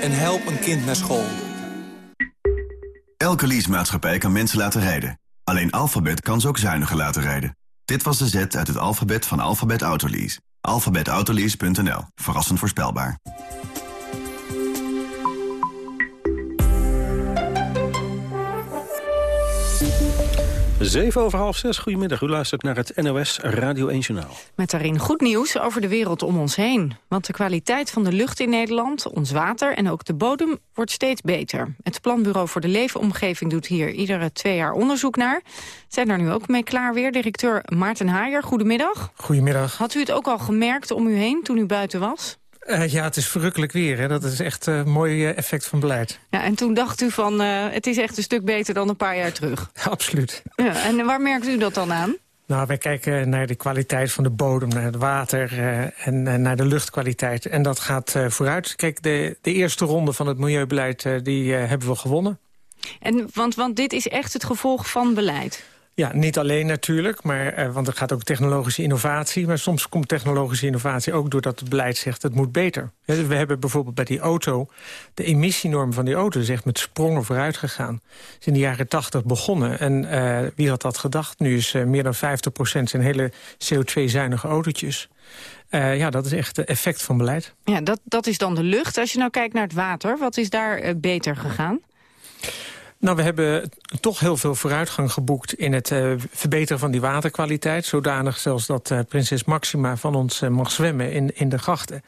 En help een kind naar school. Elke leasemaatschappij kan mensen laten rijden. Alleen Alphabet kan ze ook zuiniger laten rijden. Dit was de zet uit het alfabet van Alphabet Autolease. Alphabetautolease.nl. Verrassend voorspelbaar. 7 over half zes, goedemiddag. U luistert naar het NOS Radio 1 Journaal. Met daarin goed nieuws over de wereld om ons heen. Want de kwaliteit van de lucht in Nederland, ons water en ook de bodem wordt steeds beter. Het Planbureau voor de Leefomgeving doet hier iedere twee jaar onderzoek naar. Zijn er nu ook mee klaar weer. Directeur Maarten Haaier, goedemiddag. Goedemiddag. Had u het ook al gemerkt om u heen toen u buiten was? Uh, ja, het is verrukkelijk weer. Hè? Dat is echt een uh, mooi uh, effect van beleid. Ja, en toen dacht u van, het is echt een stuk beter dan een paar jaar terug. Absoluut. Ja, en waar merkt u dat dan aan? Nou, wij kijken naar de kwaliteit van de bodem, naar het water en naar de luchtkwaliteit. En dat gaat vooruit. Kijk, de, de eerste ronde van het milieubeleid, die hebben we gewonnen. En, want, want dit is echt het gevolg van beleid? Ja, niet alleen natuurlijk, maar, eh, want er gaat ook technologische innovatie. Maar soms komt technologische innovatie ook doordat het beleid zegt... het moet beter. We hebben bijvoorbeeld bij die auto... de emissienorm van die auto is echt met sprongen vooruit gegaan. Is in de jaren tachtig begonnen. En uh, wie had dat gedacht? Nu is uh, meer dan 50% zijn hele CO2-zuinige autootjes. Ja, dat is echt het effect van beleid. Ja, dat, dat is dan de lucht. Als je nou kijkt naar het water, wat is daar beter gegaan? Nou, we hebben toch heel veel vooruitgang geboekt in het uh, verbeteren van die waterkwaliteit. Zodanig zelfs dat uh, prinses Maxima van ons uh, mag zwemmen in, in de grachten.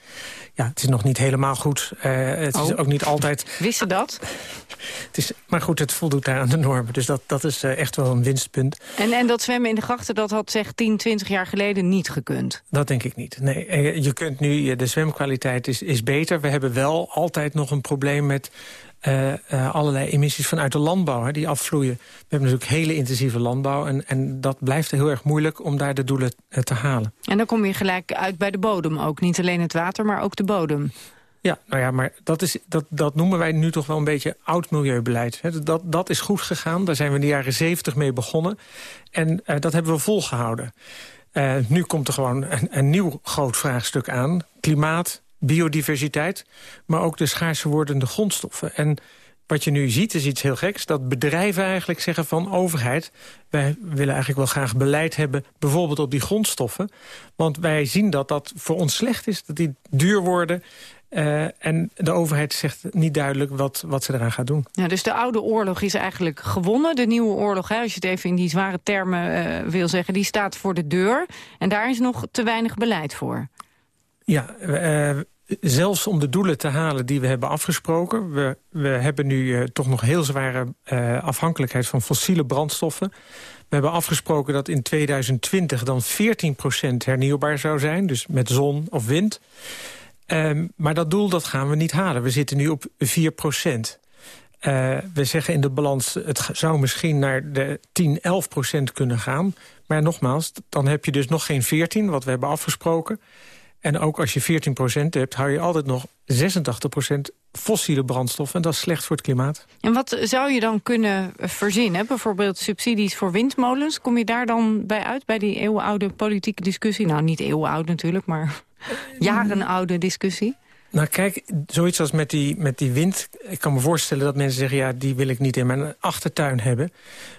Ja, het is nog niet helemaal goed. het oh. is ook niet altijd... Wist ze dat? het is, maar goed, het voldoet daar aan de normen. Dus dat, dat is echt wel een winstpunt. En, en dat zwemmen in de grachten, dat had zeg 10, 20 jaar geleden niet gekund? Dat denk ik niet. Nee, je kunt nu, de zwemkwaliteit is, is beter. We hebben wel altijd nog een probleem met uh, uh, allerlei emissies vanuit de landbouw hè, die afvloeien. We hebben natuurlijk hele intensieve landbouw... En, en dat blijft heel erg moeilijk om daar de doelen te halen. En dan kom je gelijk uit bij de bodem ook. Niet alleen het water, maar ook de bodem. Ja, nou ja, maar dat, is, dat, dat noemen wij nu toch wel een beetje oud milieubeleid. Dat, dat is goed gegaan, daar zijn we in de jaren zeventig mee begonnen. En dat hebben we volgehouden. Nu komt er gewoon een, een nieuw groot vraagstuk aan. Klimaat, biodiversiteit, maar ook de schaarse wordende grondstoffen. En wat je nu ziet is iets heel geks. Dat bedrijven eigenlijk zeggen van overheid... wij willen eigenlijk wel graag beleid hebben... bijvoorbeeld op die grondstoffen. Want wij zien dat dat voor ons slecht is. Dat die duur worden. Uh, en de overheid zegt niet duidelijk wat, wat ze eraan gaat doen. Ja, dus de oude oorlog is eigenlijk gewonnen. De nieuwe oorlog, hè, als je het even in die zware termen uh, wil zeggen... die staat voor de deur. En daar is nog te weinig beleid voor. Ja, uh, zelfs om de doelen te halen die we hebben afgesproken... we, we hebben nu uh, toch nog heel zware uh, afhankelijkheid van fossiele brandstoffen. We hebben afgesproken dat in 2020 dan 14% hernieuwbaar zou zijn. Dus met zon of wind. Um, maar dat doel dat gaan we niet halen. We zitten nu op 4 procent. Uh, we zeggen in de balans, het zou misschien naar de 10, 11 procent kunnen gaan. Maar nogmaals, dan heb je dus nog geen 14, wat we hebben afgesproken. En ook als je 14 procent hebt, hou je altijd nog 86 procent fossiele brandstof. En dat is slecht voor het klimaat. En wat zou je dan kunnen verzinnen? Bijvoorbeeld subsidies voor windmolens. Kom je daar dan bij uit, bij die eeuwenoude politieke discussie? Nou, niet eeuwenoud natuurlijk, maar jarenoude discussie. Nou kijk, zoiets als met die, met die wind... ik kan me voorstellen dat mensen zeggen... ja, die wil ik niet in mijn achtertuin hebben.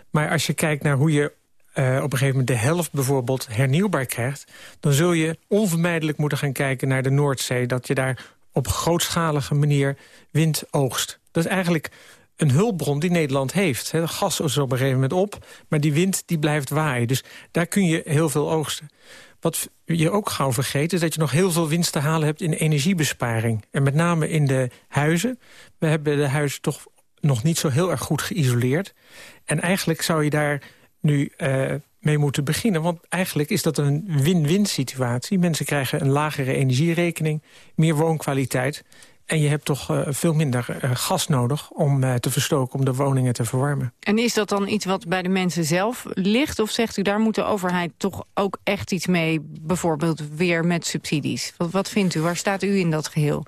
Maar als je kijkt naar hoe je uh, op een gegeven moment de helft bijvoorbeeld hernieuwbaar krijgt... dan zul je onvermijdelijk moeten gaan kijken naar de Noordzee... dat je daar op grootschalige manier wind oogst. Dat is eigenlijk een hulpbron die Nederland heeft. He, gas is op een gegeven moment op, maar die wind die blijft waaien. Dus daar kun je heel veel oogsten. Wat je ook gauw vergeet is dat je nog heel veel winst te halen hebt... in energiebesparing. En met name in de huizen. We hebben de huizen toch nog niet zo heel erg goed geïsoleerd. En eigenlijk zou je daar nu uh, mee moeten beginnen. Want eigenlijk is dat een win-win situatie. Mensen krijgen een lagere energierekening, meer woonkwaliteit... En je hebt toch uh, veel minder uh, gas nodig om uh, te verstoken, om de woningen te verwarmen. En is dat dan iets wat bij de mensen zelf ligt? Of zegt u, daar moet de overheid toch ook echt iets mee, bijvoorbeeld weer met subsidies? Wat, wat vindt u? Waar staat u in dat geheel?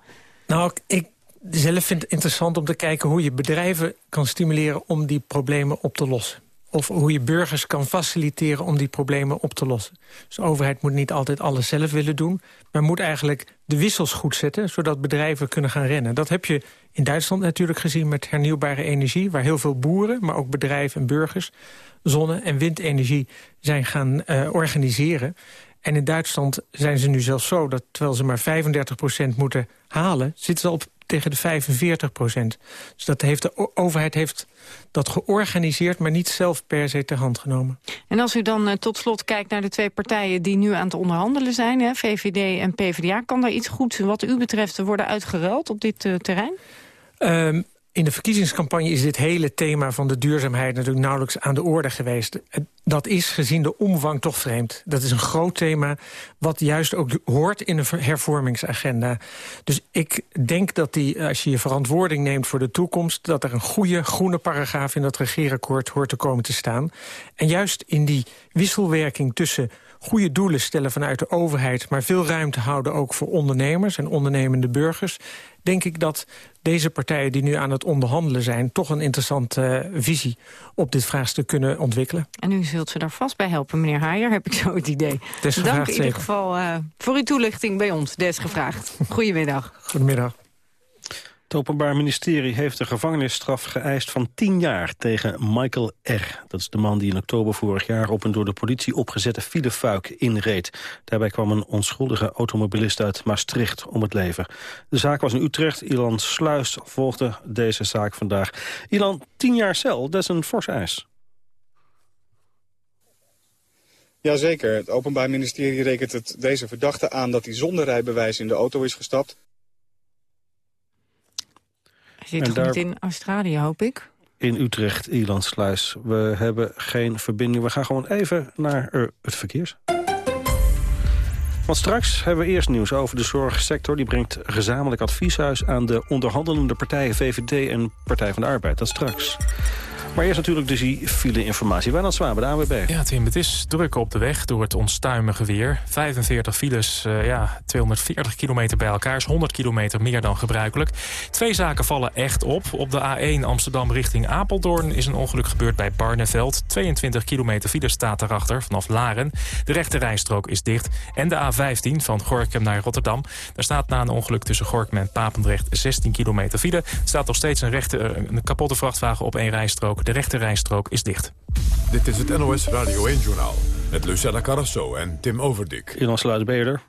Nou, ik zelf vind het interessant om te kijken hoe je bedrijven kan stimuleren om die problemen op te lossen of hoe je burgers kan faciliteren om die problemen op te lossen. Dus de overheid moet niet altijd alles zelf willen doen... maar moet eigenlijk de wissels goed zetten... zodat bedrijven kunnen gaan rennen. Dat heb je in Duitsland natuurlijk gezien met hernieuwbare energie... waar heel veel boeren, maar ook bedrijven en burgers... zonne- en windenergie zijn gaan uh, organiseren. En in Duitsland zijn ze nu zelfs zo dat terwijl ze maar 35% moeten halen... zitten ze op tegen de 45 procent. Dus dat heeft de overheid heeft dat georganiseerd, maar niet zelf per se ter hand genomen. En als u dan uh, tot slot kijkt naar de twee partijen die nu aan het onderhandelen zijn... Hè, VVD en PvdA, kan daar iets goeds wat u betreft worden uitgeruild op dit uh, terrein? Um, in de verkiezingscampagne is dit hele thema van de duurzaamheid natuurlijk nauwelijks aan de orde geweest. Dat is gezien de omvang toch vreemd. Dat is een groot thema wat juist ook hoort in een hervormingsagenda. Dus ik denk dat die, als je je verantwoording neemt voor de toekomst... dat er een goede groene paragraaf in dat regeerakkoord hoort te komen te staan. En juist in die wisselwerking tussen goede doelen stellen vanuit de overheid... maar veel ruimte houden ook voor ondernemers en ondernemende burgers... denk ik dat deze partijen die nu aan het onderhandelen zijn... toch een interessante uh, visie op dit vraagstuk kunnen ontwikkelen. En u zult ze daar vast bij helpen, meneer Haier, heb ik zo het idee. Dank in ieder geval uh, voor uw toelichting bij ons, desgevraagd. Goedemiddag. Goedemiddag. Het Openbaar Ministerie heeft een gevangenisstraf geëist van 10 jaar tegen Michael R. Dat is de man die in oktober vorig jaar op een door de politie opgezette filefuik inreed. Daarbij kwam een onschuldige automobilist uit Maastricht om het leven. De zaak was in Utrecht. Ilan Sluis volgde deze zaak vandaag. Ilan, 10 jaar cel, dat is een fors eis. Jazeker. Het Openbaar Ministerie rekent het deze verdachte aan dat hij zonder rijbewijs in de auto is gestapt zit en in Australië, hoop ik? In Utrecht, Ierlandsluis. We hebben geen verbinding. We gaan gewoon even naar uh, het verkeers. Want straks hebben we eerst nieuws over de zorgsector. Die brengt gezamenlijk advieshuis aan de onderhandelende partijen VVD en Partij van de Arbeid. Dat straks. Maar eerst natuurlijk dus die file-informatie. Wijnand Zwaar bij de ANWB. Ja, Tim, het is druk op de weg door het onstuimige weer. 45 files, uh, ja, 240 kilometer bij elkaar. is 100 kilometer meer dan gebruikelijk. Twee zaken vallen echt op. Op de A1 Amsterdam richting Apeldoorn is een ongeluk gebeurd bij Barneveld. 22 kilometer file staat erachter vanaf Laren. De rechte rijstrook is dicht. En de A15 van Gorkum naar Rotterdam. Daar staat na een ongeluk tussen Gorkum en Papendrecht 16 kilometer file. Er staat nog steeds een, rechte, een kapotte vrachtwagen op één rijstrook. De rechte rijstrook is dicht. Dit is het NOS Radio 1-journaal met Lucella Carrasso en Tim Overdik. Ilan Sluis, ben je er?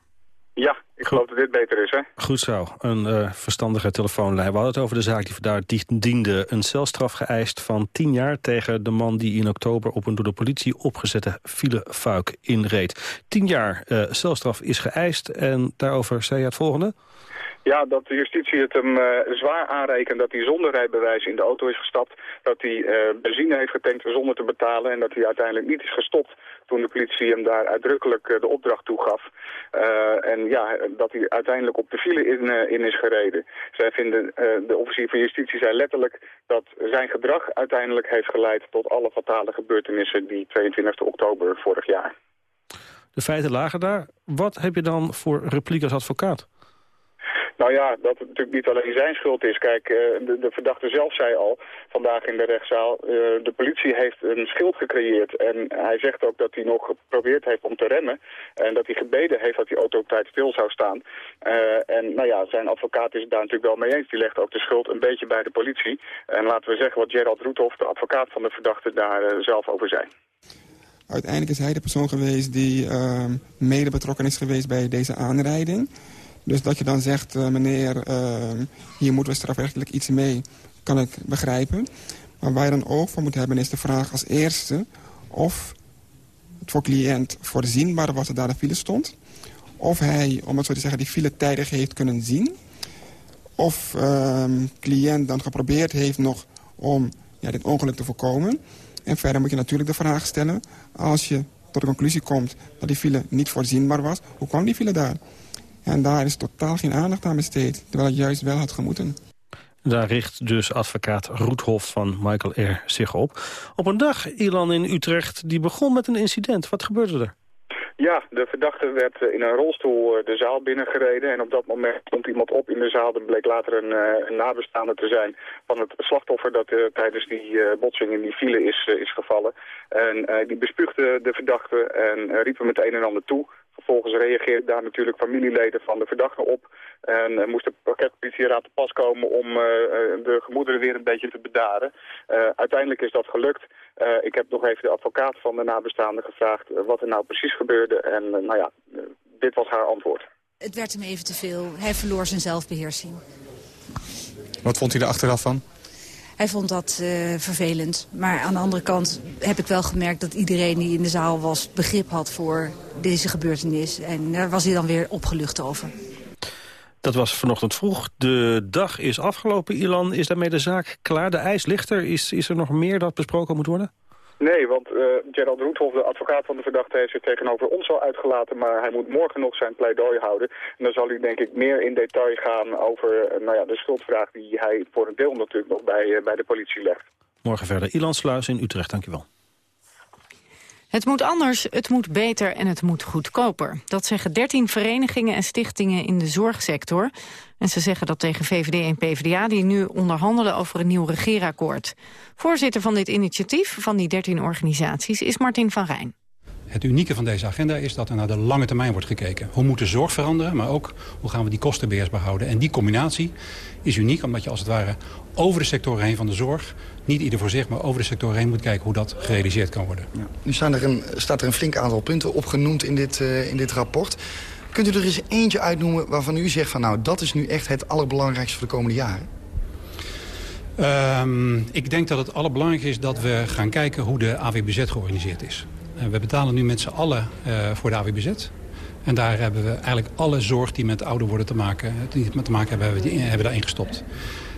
Ja, ik geloof dat dit beter is, hè? Goed zo. Een uh, verstandige telefoonlijn. We hadden het over de zaak die vandaag diende. Een celstraf geëist van 10 jaar tegen de man die in oktober... op een door de politie opgezette filefuik inreed. 10 jaar uh, celstraf is geëist en daarover zei je het volgende... Ja, dat de justitie het hem uh, zwaar aanrekent dat hij zonder rijbewijs in de auto is gestapt. Dat hij uh, benzine heeft getankt zonder te betalen. En dat hij uiteindelijk niet is gestopt toen de politie hem daar uitdrukkelijk uh, de opdracht toegaf. en ja, dat hij uiteindelijk op de file in, in is gereden. Zij vinden, de officier van justitie zei letterlijk dat zijn gedrag uiteindelijk heeft geleid tot alle fatale gebeurtenissen die 22 oktober vorig jaar. De feiten lagen daar. Wat heb je dan voor repliek als advocaat? Nou ja, dat het natuurlijk niet alleen zijn schuld is. Kijk, eh, de, de verdachte zelf zei al vandaag in de rechtszaal... Uh, de politie heeft een schild gecreëerd. En hij zegt ook dat hij nog geprobeerd heeft om te remmen. En dat hij gebeden heeft dat die auto op tijd stil zou staan. Uh, en nou ja, zijn advocaat is het daar natuurlijk wel mee eens. Die legt ook de schuld een beetje bij de politie. En laten we zeggen wat Gerald Roethoff, de advocaat van de verdachte, daar zelf over zei. Uiteindelijk is hij de persoon geweest die uh, mede betrokken is geweest bij deze aanrijding. Dus dat je dan zegt, uh, meneer, uh, hier moeten we strafrechtelijk iets mee, kan ik begrijpen. Maar waar je dan ook voor moet hebben is de vraag als eerste... of het voor cliënt voorzienbaar was dat daar een file stond. Of hij, om het zo te zeggen, die file tijdig heeft kunnen zien. Of uh, cliënt dan geprobeerd heeft nog om ja, dit ongeluk te voorkomen. En verder moet je natuurlijk de vraag stellen... als je tot de conclusie komt dat die file niet voorzienbaar was... hoe kwam die file daar? En daar is totaal geen aandacht aan besteed, terwijl het juist wel had gemoeten. Daar richt dus advocaat Roethof van Michael R. zich op. Op een dag, Ilan in Utrecht, die begon met een incident. Wat gebeurde er? Ja, de verdachte werd eh, in een rolstoel eh, de zaal binnengereden. En op dat moment stond iemand op in de zaal. Dat bleek later een, eh, een nabestaande te zijn van het slachtoffer dat uh, tijdens die botsing in die file is, is gevallen. En die bespuugde de verdachte en riep hem het een en ander toe. Vervolgens reageerden daar natuurlijk familieleden van de verdachte op. En uh, moest de pakketpolitie te pas komen om uh, de gemoederen weer een beetje te bedaren. Uh, uiteindelijk is dat gelukt. ik heb nog even de advocaat van de nabestaande gevraagd wat er nou precies gebeurde. En nou ja, dit was haar antwoord. Het werd hem even te veel. Hij verloor zijn zelfbeheersing. Wat vond hij er achteraf van? Hij vond dat uh, vervelend. Maar aan de andere kant heb ik wel gemerkt dat iedereen die in de zaal was... begrip had voor deze gebeurtenis. En daar was hij dan weer opgelucht over. Dat was vanochtend vroeg. De dag is afgelopen, Ilan. Is daarmee de zaak klaar? De ijs ligt er. Is, is er nog meer dat besproken moet worden? Nee, want uh, Gerald Roethoff, de advocaat van de verdachte, heeft zich tegenover ons al uitgelaten. Maar hij moet morgen nog zijn pleidooi houden. En dan zal hij denk ik meer in detail gaan over uh, nou ja, de schuldvraag die hij voor een deel natuurlijk nog bij, uh, bij de politie legt. Morgen verder. Ilan Sluis in Utrecht, dankjewel. Het moet anders, het moet beter en het moet goedkoper. Dat zeggen 13 verenigingen en stichtingen in de zorgsector. En ze zeggen dat tegen VVD en PvdA... die nu onderhandelen over een nieuw regeerakkoord. Voorzitter van dit initiatief van die 13 organisaties is Martin van Rijn. Het unieke van deze agenda is dat er naar de lange termijn wordt gekeken. Hoe moet de zorg veranderen, maar ook hoe gaan we die kosten beheersbaar houden. En die combinatie is uniek omdat je als het ware over de sectoren heen van de zorg... niet ieder voor zich, maar over de sectoren heen moet kijken hoe dat gerealiseerd kan worden. Ja. Nu staan er een, staat er een flink aantal punten opgenoemd in dit, uh, in dit rapport. Kunt u er eens eentje uitnoemen waarvan u zegt van nou dat is nu echt het allerbelangrijkste voor de komende jaren? Um, ik denk dat het allerbelangrijkste is dat we gaan kijken hoe de AWBZ georganiseerd is. En we betalen nu met z'n allen uh, voor de AWBZ. En daar hebben we eigenlijk alle zorg die met ouder worden te maken, die met te maken hebben, hebben we hebben daarin gestopt.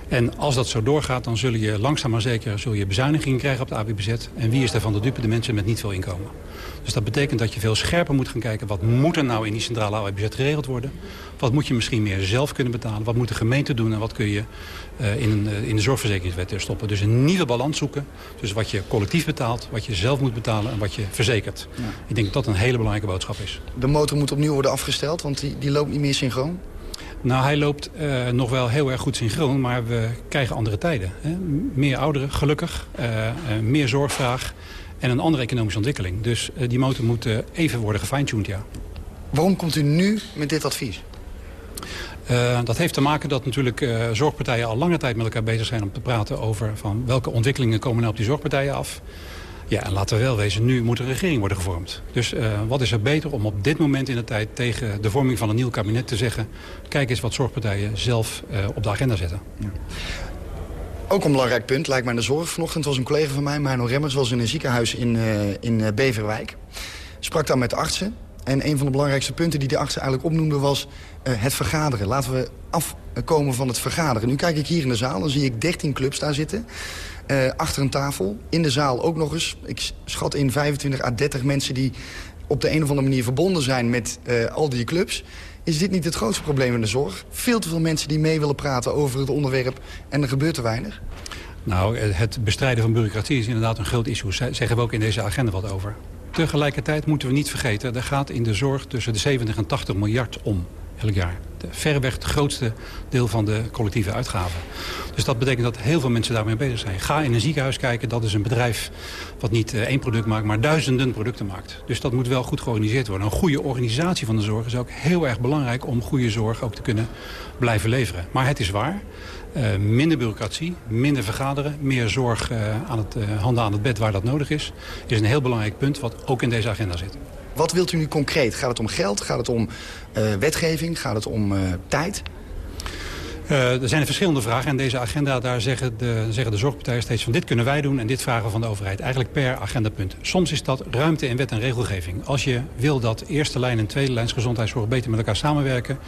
En als dat zo doorgaat, dan zul je langzaam maar zeker zul je bezuinigingen krijgen op de AWBZ. En wie is daarvan de dupe? De mensen met niet veel inkomen. Dus dat betekent dat je veel scherper moet gaan kijken... wat moet er nou in die centrale AWBZ geregeld worden? Wat moet je misschien meer zelf kunnen betalen? Wat moet de gemeente doen? En wat kun je uh, in, uh, in de zorgverzekeringswet stoppen? Dus een nieuwe balans zoeken. Dus wat je collectief betaalt, wat je zelf moet betalen... en wat je verzekert. Ja. Ik denk dat dat een hele belangrijke boodschap is. De motor moet opnieuw worden afgesteld, want die, die loopt niet meer synchroon? Nou, hij loopt uh, nog wel heel erg goed synchroon, maar we krijgen andere tijden. Hè? Meer ouderen, gelukkig. Uh, uh, meer zorgvraag en een andere economische ontwikkeling. Dus die motor moet even worden gefine-tuned, ja. Waarom komt u nu met dit advies? Uh, dat heeft te maken dat natuurlijk uh, zorgpartijen al lange tijd met elkaar bezig zijn om te praten over van welke ontwikkelingen komen nou op die zorgpartijen af. Ja, en laten we wel wezen, nu moet een regering worden gevormd. Dus uh, wat is er beter om op dit moment in de tijd tegen de vorming van een nieuw kabinet te zeggen... kijk eens wat zorgpartijen zelf op de agenda zetten. Ook een belangrijk punt, lijkt mij de zorg. Vanochtend was een collega van mij, Marno Remmers, was in een ziekenhuis in, in Beverwijk. Sprak daar met artsen. En een van de belangrijkste punten die de artsen eigenlijk opnoemde was het vergaderen. Laten we afkomen van het vergaderen. Nu kijk ik hier in de zaal, dan zie ik 13 clubs daar zitten. Uh, achter een tafel. In de zaal ook nog eens, ik schat in 25 à 30 mensen... die op de een of andere manier verbonden zijn met uh, al die clubs. Is dit niet het grootste probleem in de zorg? Veel te veel mensen die mee willen praten over het onderwerp en er gebeurt te weinig. Nou, het bestrijden van bureaucratie is inderdaad een groot issue. Zeggen we ook in deze agenda wat over. Tegelijkertijd moeten we niet vergeten... er gaat in de zorg tussen de 70 en 80 miljard om elk jaar. Verreweg het grootste deel van de collectieve uitgaven. Dus dat betekent dat heel veel mensen daarmee bezig zijn. Ga in een ziekenhuis kijken, dat is een bedrijf wat niet uh, één product maakt, maar duizenden producten maakt. Dus dat moet wel goed georganiseerd worden. Een goede organisatie van de zorg is ook heel erg belangrijk om goede zorg ook te kunnen blijven leveren. Maar het is waar, uh, minder bureaucratie, minder vergaderen, meer zorg uh, aan het, handen aan het bed waar dat nodig is, is een heel belangrijk punt wat ook in deze agenda zit. Wat wilt u nu concreet? Gaat het om geld? Gaat het om uh, wetgeving? Gaat het om uh, tijd? Uh, er zijn verschillende vragen. En deze agenda, daar zeggen de, zeggen de zorgpartijen steeds van... dit kunnen wij doen en dit vragen van de overheid. Eigenlijk per agendapunt. Soms is dat ruimte in wet en regelgeving. Als je wil dat eerste lijn en tweede lijns gezondheidszorg... beter met elkaar samenwerken...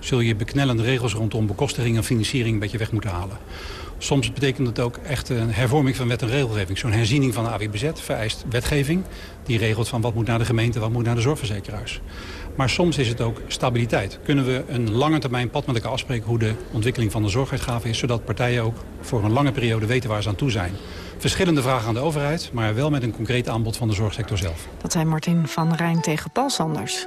zul je beknellende regels rondom bekostiging en financiering... een beetje weg moeten halen. Soms betekent het ook echt een hervorming van wet en regelgeving. Zo'n herziening van de AWBZ vereist wetgeving. Die regelt van wat moet naar de gemeente, wat moet naar de zorgverzekeraars. Maar soms is het ook stabiliteit. Kunnen we een lange termijn pad met elkaar afspreken... hoe de ontwikkeling van de zorguitgaven is... zodat partijen ook voor een lange periode weten waar ze aan toe zijn. Verschillende vragen aan de overheid... maar wel met een concreet aanbod van de zorgsector zelf. Dat zei Martin van Rijn tegen Paul Sanders.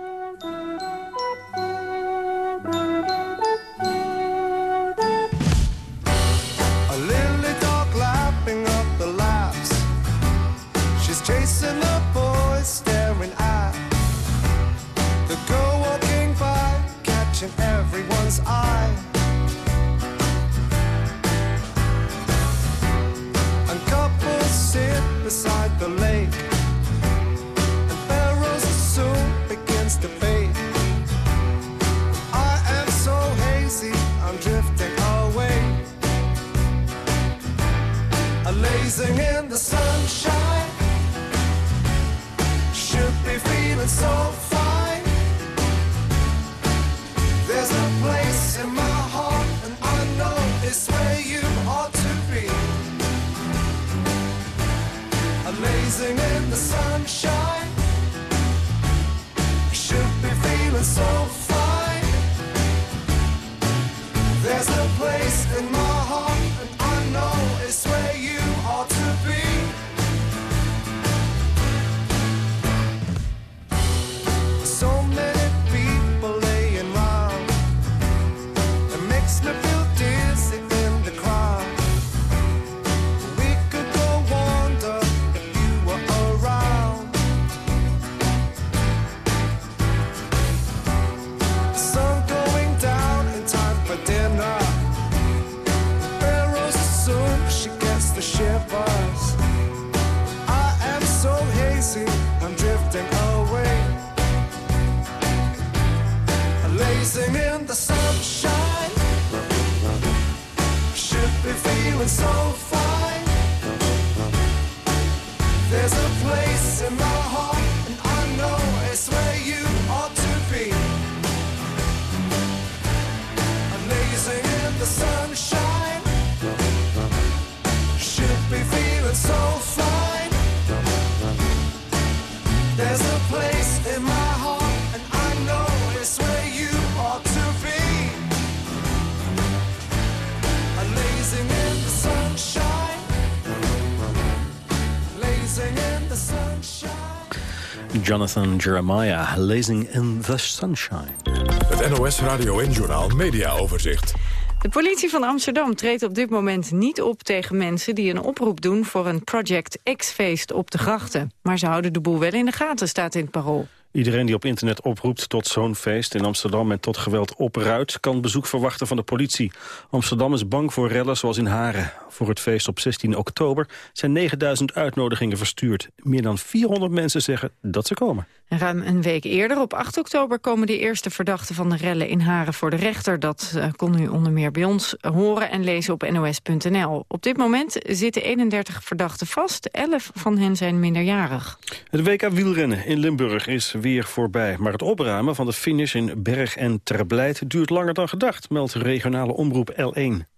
blazing in the sunshine. Should be feeling so fine. There's a place in my heart, and I know it's where you ought to be. Blazing in the sunshine. Should be feeling so so fine. There's a place in my Jonathan Jeremiah, Lazing in the Sunshine. Het NOS Radio en Journal Media Overzicht. De politie van Amsterdam treedt op dit moment niet op tegen mensen die een oproep doen voor een Project X-feest op de grachten. Maar ze houden de boel wel in de gaten, staat in het parool. Iedereen die op internet oproept tot zo'n feest in Amsterdam en tot geweld opruit, kan bezoek verwachten van de politie. Amsterdam is bang voor rellen zoals in Haren. Voor het feest op 16 oktober zijn 9000 uitnodigingen verstuurd. Meer dan 400 mensen zeggen dat ze komen. Ruim een week eerder, op 8 oktober, komen de eerste verdachten van de rellen in Haren voor de rechter. Dat uh, kon u onder meer bij ons horen en lezen op nos.nl. Op dit moment zitten 31 verdachten vast, 11 van hen zijn minderjarig. Het WK wielrennen in Limburg is weer voorbij. Maar het opruimen van de finish in Berg en Terblijt duurt langer dan gedacht, meldt regionale omroep L1.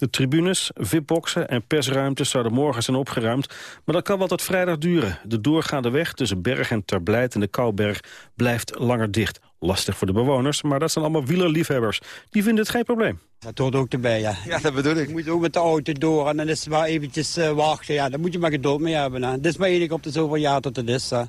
De tribunes, vipboxen en persruimtes zouden morgen zijn opgeruimd. Maar dat kan wel tot vrijdag duren. De doorgaande weg tussen Berg en Terblijt en de Kouberg blijft langer dicht. Lastig voor de bewoners, maar dat zijn allemaal wielerliefhebbers. Die vinden het geen probleem. Dat hoort ook erbij, ja. Ja, dat bedoel ik. Je moet ook met de auto door en dan is het maar eventjes uh, wachten. Ja, daar moet je maar geduld mee hebben. Hè. Dit is maar één keer op de zoveel jaar tot het is. Hè.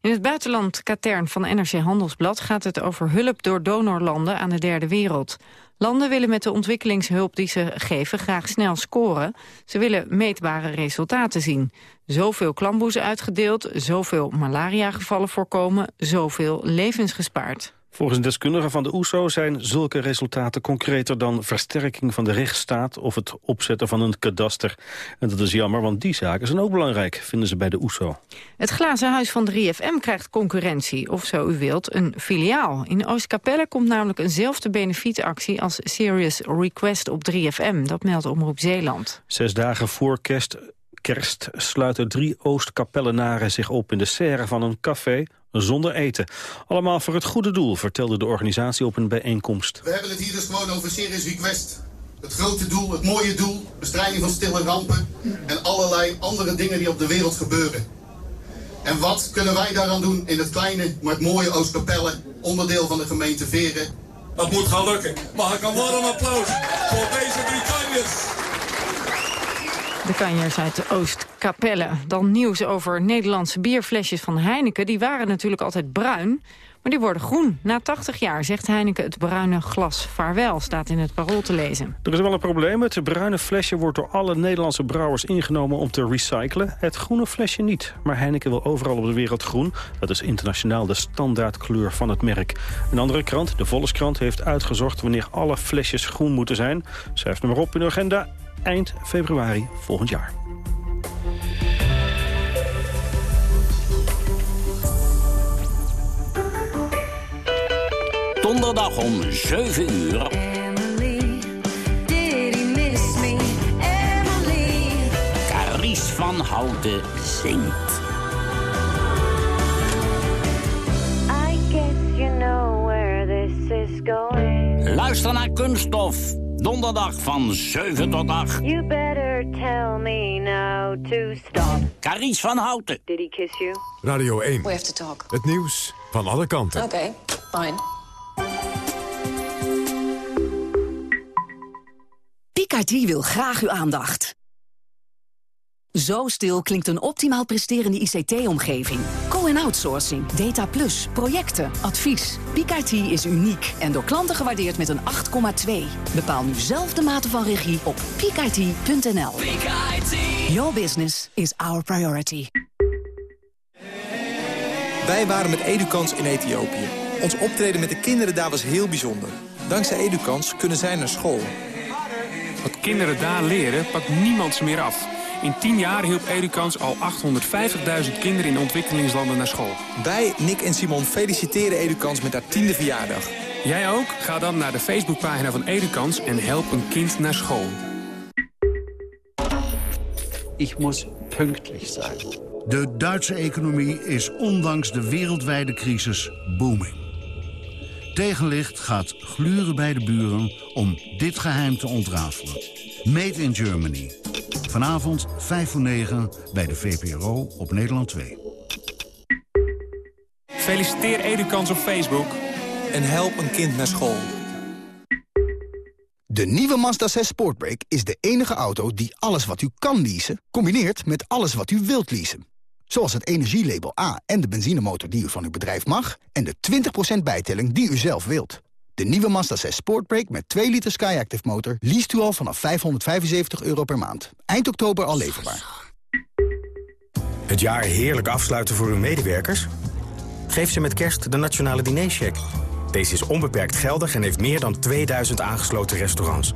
In het buitenland Katern van NRC Handelsblad gaat het over hulp door donorlanden aan de derde wereld. Landen willen met de ontwikkelingshulp die ze geven graag snel scoren. Ze willen meetbare resultaten zien. Zoveel klamboezen uitgedeeld, zoveel malariagevallen voorkomen, zoveel levens gespaard. Volgens een deskundige van de OESO zijn zulke resultaten concreter dan versterking van de rechtsstaat of het opzetten van een kadaster. En dat is jammer, want die zaken zijn ook belangrijk, vinden ze bij de OESO. Het glazen huis van 3FM krijgt concurrentie, of zo u wilt, een filiaal. In Oostkapelle komt namelijk eenzelfde benefietactie als Serious Request op 3FM. Dat meldt Omroep Zeeland. Zes dagen voor kerst kerst sluiten drie Oostkapellenaren zich op in de serre van een café zonder eten. Allemaal voor het goede doel, vertelde de organisatie op een bijeenkomst. We hebben het hier dus gewoon over Serious Request. Het grote doel, het mooie doel, bestrijding van stille rampen... en allerlei andere dingen die op de wereld gebeuren. En wat kunnen wij daaraan doen in het kleine, maar het mooie Oostkapelle... onderdeel van de gemeente Veren? Dat moet gaan lukken. Mag ik een warm applaus voor deze drie kanjers? De kanjers uit Oostkapelle. Dan nieuws over Nederlandse bierflesjes van Heineken. Die waren natuurlijk altijd bruin, maar die worden groen. Na 80 jaar zegt Heineken het bruine glas vaarwel, staat in het parool te lezen. Er is wel een probleem. Het bruine flesje wordt door alle Nederlandse brouwers ingenomen om te recyclen. Het groene flesje niet. Maar Heineken wil overal op de wereld groen. Dat is internationaal de standaardkleur van het merk. Een andere krant, de Volkskrant, heeft uitgezocht wanneer alle flesjes groen moeten zijn. Schrijf hem maar op in de agenda eind februari volgend jaar. Donderdag om 7 uur. Van Houten zingt. I guess you know where this is going. Luister naar Kunststof. Donderdag van 7 tot 8. You better tell me now to stop. Caries van Houten. Did he kiss you? Radio 1. We have to talk. Het nieuws van alle kanten. Oké, okay, fine. Picardie wil graag uw aandacht. Zo stil klinkt een optimaal presterende ICT-omgeving. Co-en-outsourcing, data plus, projecten, advies. PIC-IT is uniek en door klanten gewaardeerd met een 8,2. Bepaal nu zelf de mate van regie op peakit.nl. Your business is our priority. Wij waren met Edukans in Ethiopië. Ons optreden met de kinderen daar was heel bijzonder. Dankzij Edukans kunnen zij naar school. Wat kinderen daar leren, pakt niemand ze meer af. In 10 jaar hielp Edukans al 850.000 kinderen in ontwikkelingslanden naar school. Wij, Nick en Simon, feliciteren Edukans met haar tiende verjaardag. Jij ook? Ga dan naar de Facebookpagina van Edukans en help een kind naar school. Ik moet pünktlich zijn. De Duitse economie is ondanks de wereldwijde crisis booming. Tegenlicht gaat gluren bij de buren om dit geheim te ontrafelen. Made in Germany. Vanavond 5 voor 9 bij de VPRO op Nederland 2. Feliciteer Edukans op Facebook. En help een kind naar school. De nieuwe Mazda 6 Sportbrake is de enige auto die alles wat u kan leasen... combineert met alles wat u wilt leasen. Zoals het energielabel A en de benzinemotor die u van uw bedrijf mag... en de 20% bijtelling die u zelf wilt. De nieuwe Mazda 6 Sportbrake met 2 liter Skyactiv motor... liest u al vanaf 575 euro per maand. Eind oktober al leverbaar. Het jaar heerlijk afsluiten voor uw medewerkers? Geef ze met kerst de Nationale Dinercheck. Deze is onbeperkt geldig en heeft meer dan 2000 aangesloten restaurants.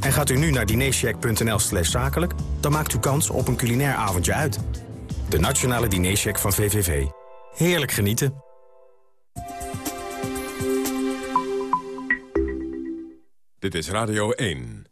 En gaat u nu naar dinercheck.nl slash zakelijk... dan maakt u kans op een culinair avondje uit. De Nationale Dinercheck van VVV. Heerlijk genieten. Dit is Radio 1.